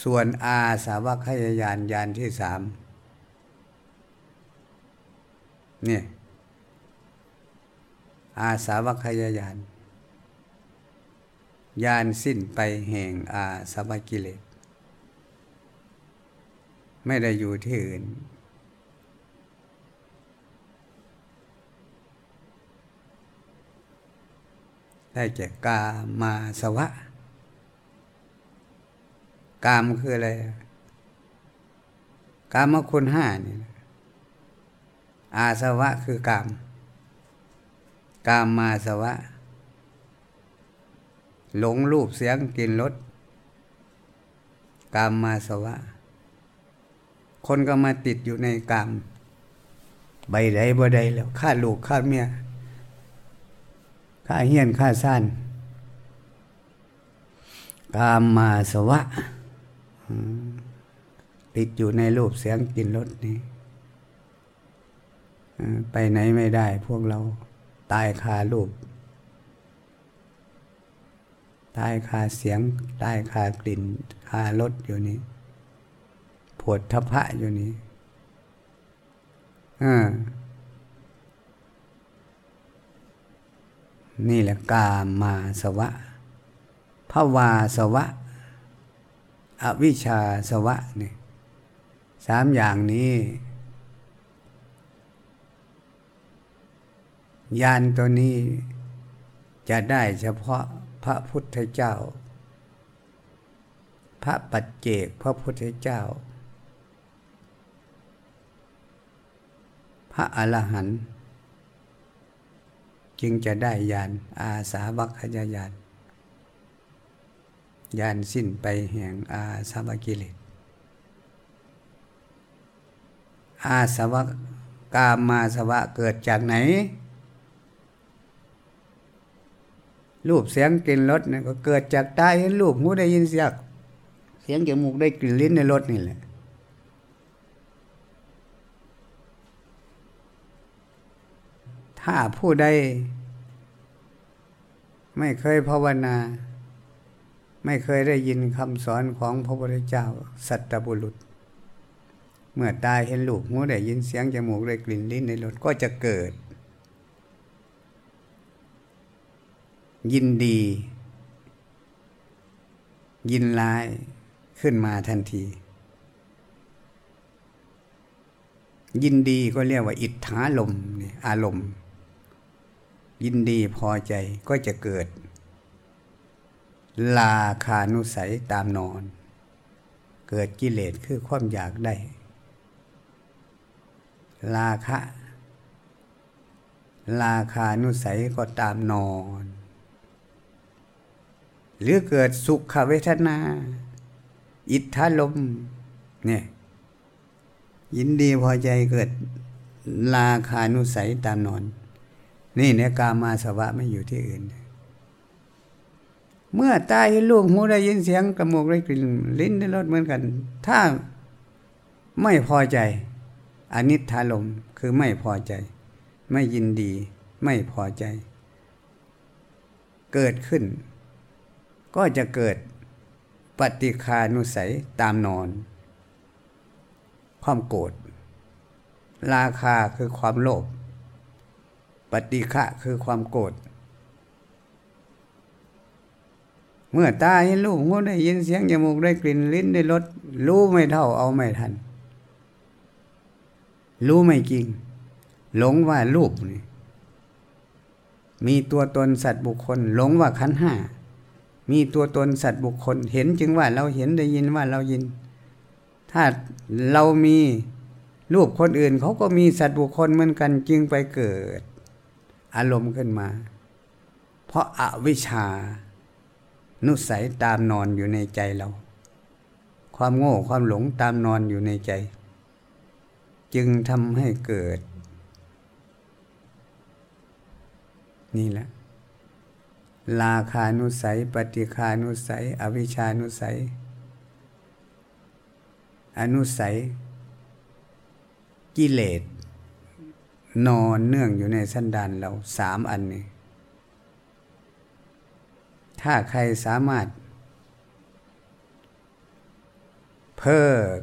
ส่วนอาสาวกขยายานยานที่สามเนี่ยอาสาวกขยายาน ยานสิ้นไปแห่งอาสวกิเลส ไม่ได้อยู่ที่อื่น ได้แก่กามาสวะ กามคืออะไร กามคุณห้านี่อาสวะคือกาม กามมาสวะ หลงรูปเสียงกลิ่นรสกามมาสวะ คนก็มาติดอยู่ในกามใบใดบ่ใดแล้วฆ่าลูกฆ่าเมียฆ่าเฮียนฆ่าสั้นกามมาสวะ ติดอยู่ในรูปเสียงกลิ่นรสนี้ไปไหนไม่ได้พวกเราตายคารูป ตายคาเสียงตายคากลิ่นคารสอยู่นี้ผดทพะอยู่นี้อ่านี่แหละกามาสวะภาวาสวะ อวิชาสวะนี่สามอย่างนี้ยานตัวนี้จะได้เฉพาะ พระพุทธเจ้า พระปัจเจกพระพุทธเจ้า พระอรหันต์จึงจะได้ยานอาสาวัคยายานยานสิ้นไปแห่งอาสาวกิเลส อาสวะกามาสวะเกิดจากไหน รูปเสียงกลิ่นรสเนี่ยก็เกิดจากตาเห็นรูปหูได้ยินเสียงเสียงจมูกได้กลิ่นลิ้นในรสนี่แหละถ้าผู้ใดไม่เคยภาวนา ไม่เคยได้ยินคำสอนของพระพุทธเจ้า สัตบุรุษ เมื่อตายเห็นลูกหูได้ยินเสียงจมูกได้กลิ่นลิ้นในรสก็จะเกิด ยินดี ยินร้ายขึ้นมาทันที ยินดีก็เรียกว่า อิทธาลมนี่อารมณ์ ยินดีพอใจก็จะเกิด ลาคานุสัยตามนอน เกิดกิเลสคือความอยากได้ลาคะลาคานุสัยก็ตามนอน หรือเกิดสุขเวทนา อิทธาลม เนี่ย ยินดีพอใจเกิดลาคานุสัยตามนอน นี่เนี่ยกามาสวะไม่อยู่ที่อื่น เมื่อตายลูกหูได้ยินเสียงกระมูกได้กลิ่นลิ้นได้รสเหมือนกัน ถ้าไม่พอใจอนิธาลมคือไม่พอใจ ไม่ยินดี ไม่พอใจ เกิดขึ้น ก็จะเกิดปฏิคานุสัยตามนอน ความโกรธราคาคือความโลภปฏิฆะคือความโกรธเมื่อตาเห็นรูปหูได้ยินเสียงจมูกได้กลิ่นลิ้นได้รสรู้ไม่เท่าเอาไม่ทัน รู้ไม่จริง หลงว่ารูปนี่มีตัวตนสัตว์บุคคล หลงว่าขันห้า มีตัวตนสัตว์บุคคล เห็นจึงว่าเราเห็นได้ยินว่าเรายิน ถ้าเรามีรูปคนอื่นเขาก็มีสัตว์บุคคลเหมือนกันจึงไปเกิด อารมณ์ขึ้นมา เพราะอาวิชชา นุสัยตามนอนอยู่ในใจเรา ความโง่ความหลงตามนอนอยู่ในใจ จึงทำให้เกิด นี่แหละ ลาคานุสัย ปฏิคานุสัย อวิชานุสัย อนุสัย กิเลสนอนเนื่องอยู่ในสันดานเราสามอันนี้ ถ้าใครสามารถ เพิก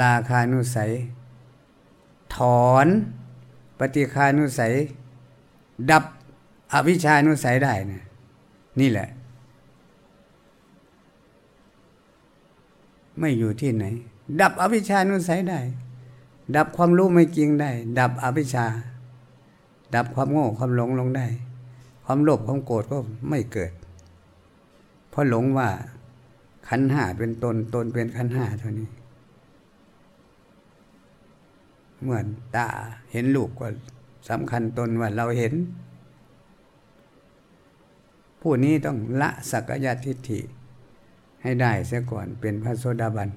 ลาคานุสัย ถอน ปฏิคานุสัย ดับ อวิชานุสัยได้นะนี่แหละ ไม่อยู่ที่ไหน ดับอวิชานุสัยได้ ดับความรู้ไม่จริงได้ ดับอวิชา ดับความโง่ความหลงลงได้ ความโลภความโกรธก็ไม่เกิด เพราะหลงว่าขันห้าเป็นตนตนเป็นขันห้าเท่านี้ เหมือนตาเห็นลูกก็สำคัญตนว่าเราเห็น ผู้นี้ต้องละสักยะทิฏฐิ ให้ได้เสียก่อนเป็นพระโสดาบัน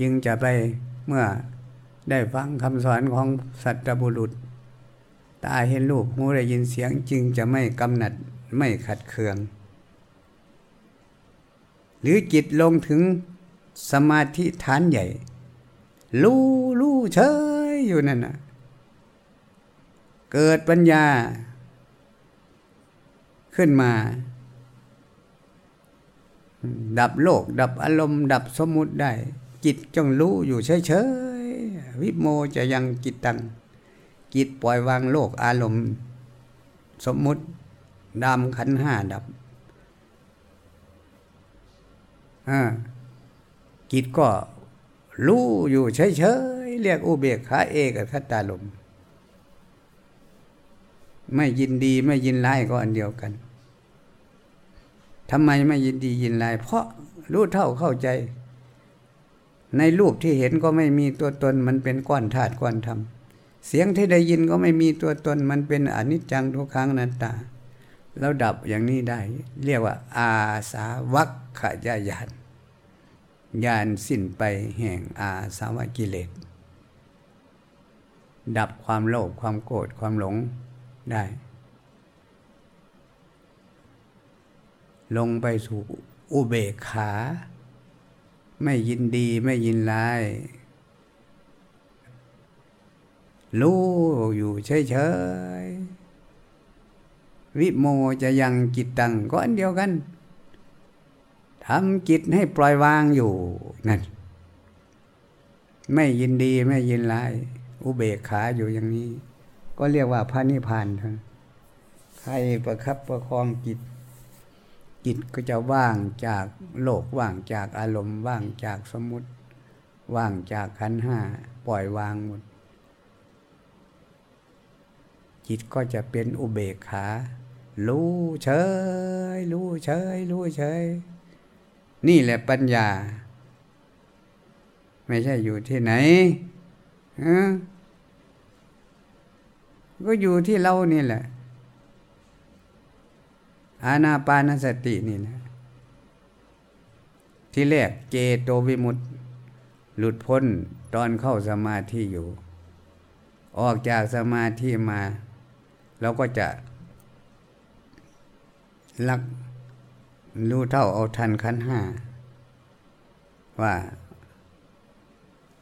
จึงจะไปเมื่อได้ฟังคำสอนของสัตบุรุษ ตาเห็นรูปหูได้ยินเสียงจึงจะไม่กำหนัดไม่ขัดเคือง หรือจิตลงถึงสมาธิฐานใหญ่รู้รู้เฉยอยู่นั่นนะเกิดปัญญา ขึ้นมา ดับโลก ดับอารมณ์ ดับสมมุติได้ จิตจงรู้อยู่เฉยๆ วิโมจะยังจิตตัง จิตปล่อยวางโลกอารมณ์ สมมุติดำขันห้าดับจิตก็รู้อยู่เฉยๆ เรียกอุเบกขาเอกขัตตาลม ไม่ยินดีไม่ยินร้ายก็อันเดียวกัน ทำไมไม่ยินดียินร้าย เพราะรู้เท่าเข้าใจ ในรูปที่เห็นก็ไม่มีตัวตนมันเป็นก้อนธาตุก้อนธรรม เสียงที่ได้ยินก็ไม่มีตัวตนมันเป็นอนิจจังทุกครั้งนันตาแล้วดับอย่างนี้ได้ เรียกว่า อาสาวัคขยายานญาณสิ้นไปแห่งอาสาวกิเลส ดับความโลภความโกรธความหลงได้ ลงไปสู่อุเบกขา ไม่ยินดีไม่ยินร้ายรู้อยู่เฉยๆวิโมจะยังจิตตังก็อันเดียวกันทำจิตให้ปล่อยวางอยู่นั่นไม่ยินดีไม่ยินร้ายอุเบกขาอยู่อย่างนี้ ก็เรียกว่าพระนิพพานทั้งใครประคับประคองจิต จิตก็จะว่างจากโลกว่างจากอารมณ์ ว่างจากสมมุติ ว่างจากขันห้าปล่อยวางหมด จิตก็จะเป็นอุเบกขา รู้เฉย รู้เฉย รู้เฉย นี่แหละปัญญา ไม่ใช่อยู่ที่ไหนก็อยู่ที่เรานี่แหละ อาณาปานสตินี่นะ ที่แรกเจโตวิมุตต์หลุดพ้นตอนเข้าสมาธิอยู่ ออกจากสมาธิมาเราก็จะลักรู้เท่าเอาทันขันห้า ว่า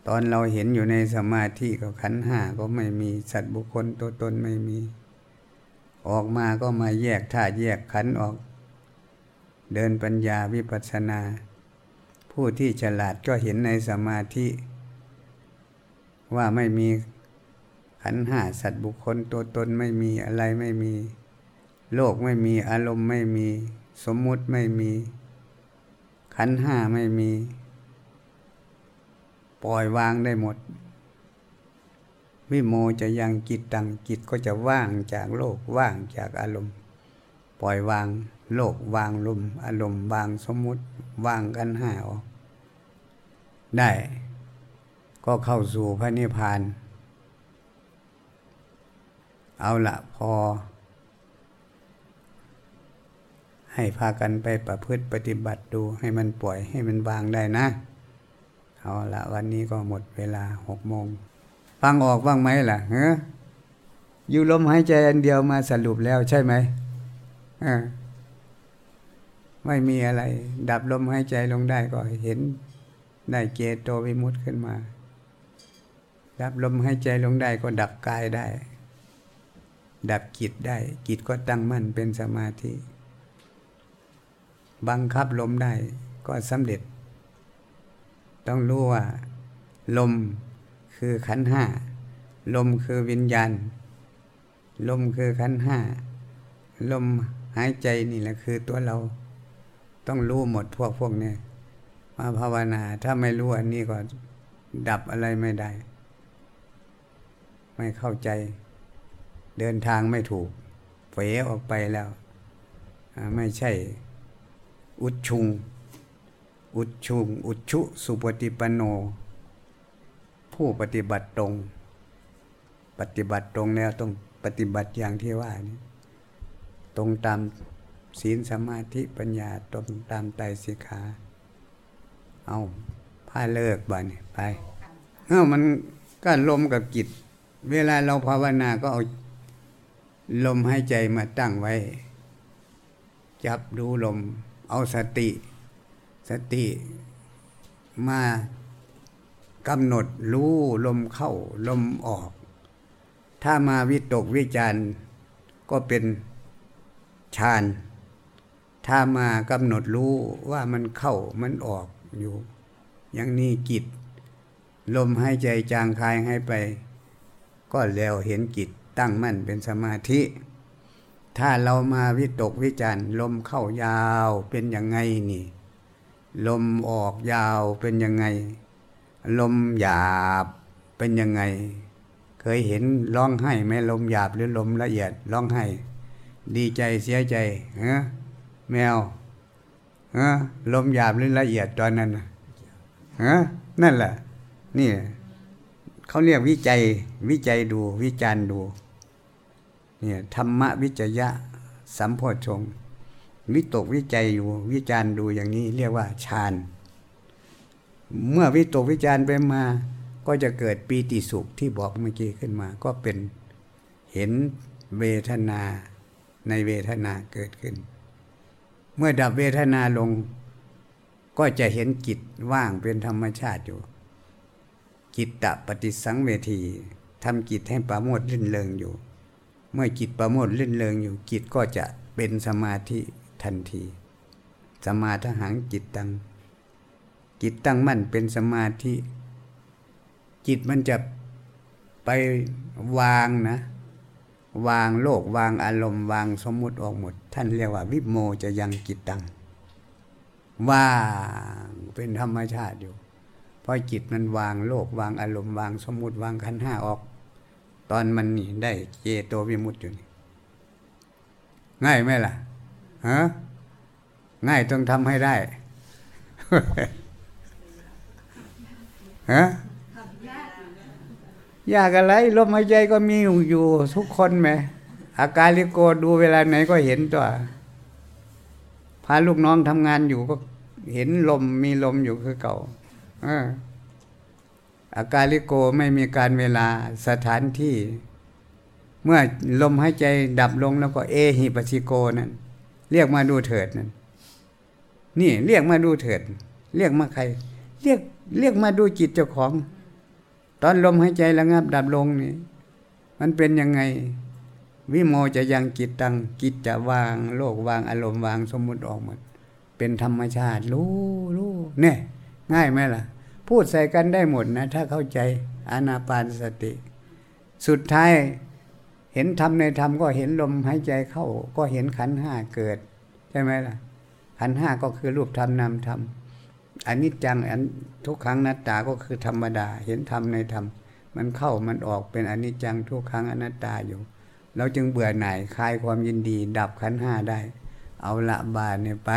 ตอนเราเห็นอยู่ในสมาธิกับขันห้าก็ไม่มีสัตว์บุคคลตัวตนไม่มี ออกมาก็มาแยกธาตุแยกขันธ์ออก เดินปัญญาวิปัสสนา ผู้ที่ฉลาดก็เห็นในสมาธิ ว่าไม่มีขันห้าสัตว์บุคคลตัวตนไม่มีอะไรไม่มี โลกไม่มีอารมณ์ไม่มี สมมุติไม่มี ขันห้าไม่มี ปล่อยวางได้หมด วิโมจะยังจิตตังจิตก็จะว่างจากโลกว่างจากอารมณ์ ปล่อยวางโลกวางลมอารมณ์วางสมมุติวางกันห้าออก ได้ ก็เข้าสู่พระนิพพาน เอาละพอ ให้พากันไปประพฤติปฏิบัติดูให้มันปล่อยให้มันวางได้นะ เอาละวันนี้ก็หมดเวลาหกโมง ฟังออกบ้างไหมล่ะเฮ้อยู่ลมหายใจอันเดียวมาสรุปแล้วใช่ไหมไม่มีอะไร ดับลมหายใจลงได้ก็เห็นได้เกโตวิมุตขึ้นมา ดับลมหายใจลงได้ก็ดับกายได้ ดับจิตได้จิตก็ตั้งมั่นเป็นสมาธิ บังคับลมได้ก็สำเร็จ ต้องรู้ว่า ลม คือขันห้าลมคือวิญญาณ ลมคือขันห้าลมหายใจนี่แหละคือตัวเราต้องรู้หมดพวกพวกนี้มาภาวนาถ้าไม่รู้อันนี้ก็ดับอะไรไม่ได้ ไม่เข้าใจ เดินทางไม่ถูกเฟออกไปแล้วไม่ใช่ อุดชุง อุดชุง อุดชุสุปฏิปโน ผู้ปฏิบัติตรง ปฏิบัติตรงแล้วต้องปฏิบัติอย่างที่ว่านี้ตรงตามศีลสมาธิปัญญาตรงตามไตรสิกขาเอาผ้าเลิกบ้านไปเออมันก็ลมกับจิต เวลาเราภาวนาก็เอาลมให้ใจมาตั้งไว้ จับดูลม เอาสติ สติมา กำหนดรู้ลมเข้าลมออก ถ้ามาวิตกวิจารก็เป็นฌาน ถ้ามากำหนดรู้ว่ามันเข้ามันออกอยู่ อย่างนี้กิจ ลมหายใจจางคายให้ไป ก็แล้วเห็นกิจตั้งมั่นเป็นสมาธิ ถ้าเรามาวิตกวิจารลมเข้ายาวเป็นยังไงนี่ ลมออกยาวเป็นยังไง ลมหยาบเป็นยังไง เคยเห็นร้องไห้ไหมลมหยาบหรือลมละเอียดร้องไห้ ดีใจเสียใจเออแมวเออลมหยาบหรือละเอียดตอนนั้นเออนั่นแหละนี่เขาเรียกวิจัยวิจัยดูวิจารณ์ดูเนี่ยธรรมวิจยะสัมโพชง วิตกวิจัยอยู่วิจารณ์ดูอย่างนี้เรียกว่าฌาน เมื่อวิตกวิจารไปมา ก็จะเกิดปีติสุขที่บอกเมื่อกี้ขึ้นมา ก็เป็นเห็นเวทนาในเวทนาเกิดขึ้น เมื่อดับเวทนาลง ก็จะเห็นจิตว่างเป็นธรรมชาติอยู่จิตตะปฏิสังเวทีทำจิตให้ประโมทลื่นเริงอยู่ เมื่อจิตประโมทลื่นเริงอยู่จิตก็จะเป็นสมาธิทันที สมาทหังจิตตัง จิตตั้งมั่นเป็นสมาธิ จิตมันจะไปวางนะ วางโลกวางอารมณ์ วางสมมุติออกหมด ท่านเรียกว่า วิโมจะยังจิตตังว่างเป็นธรรมชาติอยู่เพราะจิตมันวางโลกวางอารมณ์วางสมมุติวางขันห้าออก ตอนมันนี่ได้เจโตวิมุตติอยู่นี่ง่ายไหมล่ะฮะง่ายต้องทำให้ได้ ฮะยากอะไรลมหายใจก็มีอยู่ทุกคนไหมอาการลิโกดูเวลาไหนก็เห็นตัวพาลูกน้องทำงานอยู่ก็เห็นลมมีลมอยู่คือเก่าอาการลิโกไม่มีการเวลาสถานที่ เมื่อลมหายใจดับลงแล้วก็เอหิปัสิโกนั่นเรียกมาดูเถิดนั่นนี่เรียกมาดูเถิด เรียกมาใคร เรียก เรียกมาดูจิตเจ้าของ ตอนลมหายใจระงับดับลงนี่มันเป็นยังไง วิโมจะยังจิตตังจิตจะวางโลกวางอารมณ์วางสมมุติออกหมดเป็นธรรมชาติ รู้รู้เนี่ย ง่ายไหมล่ะ พูดใส่กันได้หมดนะ ถ้าเข้าใจอนาปานสติ สุดท้ายเห็นธรรมในธรรมก็เห็นลมหายใจเข้า ก็เห็นขันห้าเกิด ใช่ไหมล่ะ ขันห้าก็คือรูปธรรมนามธรรม อันนี้จังอันทุกครั้งนัตตาก็คือธรรมดา เห็นธรรมในธรรม มันเข้ามันออกเป็นอันนี้จังทุกครั้งอนัตตาอยู่ เราจึงเบื่อหน่ายคลายความยินดี ดับขันห้าได้ เอาละบาทเนี่ยไป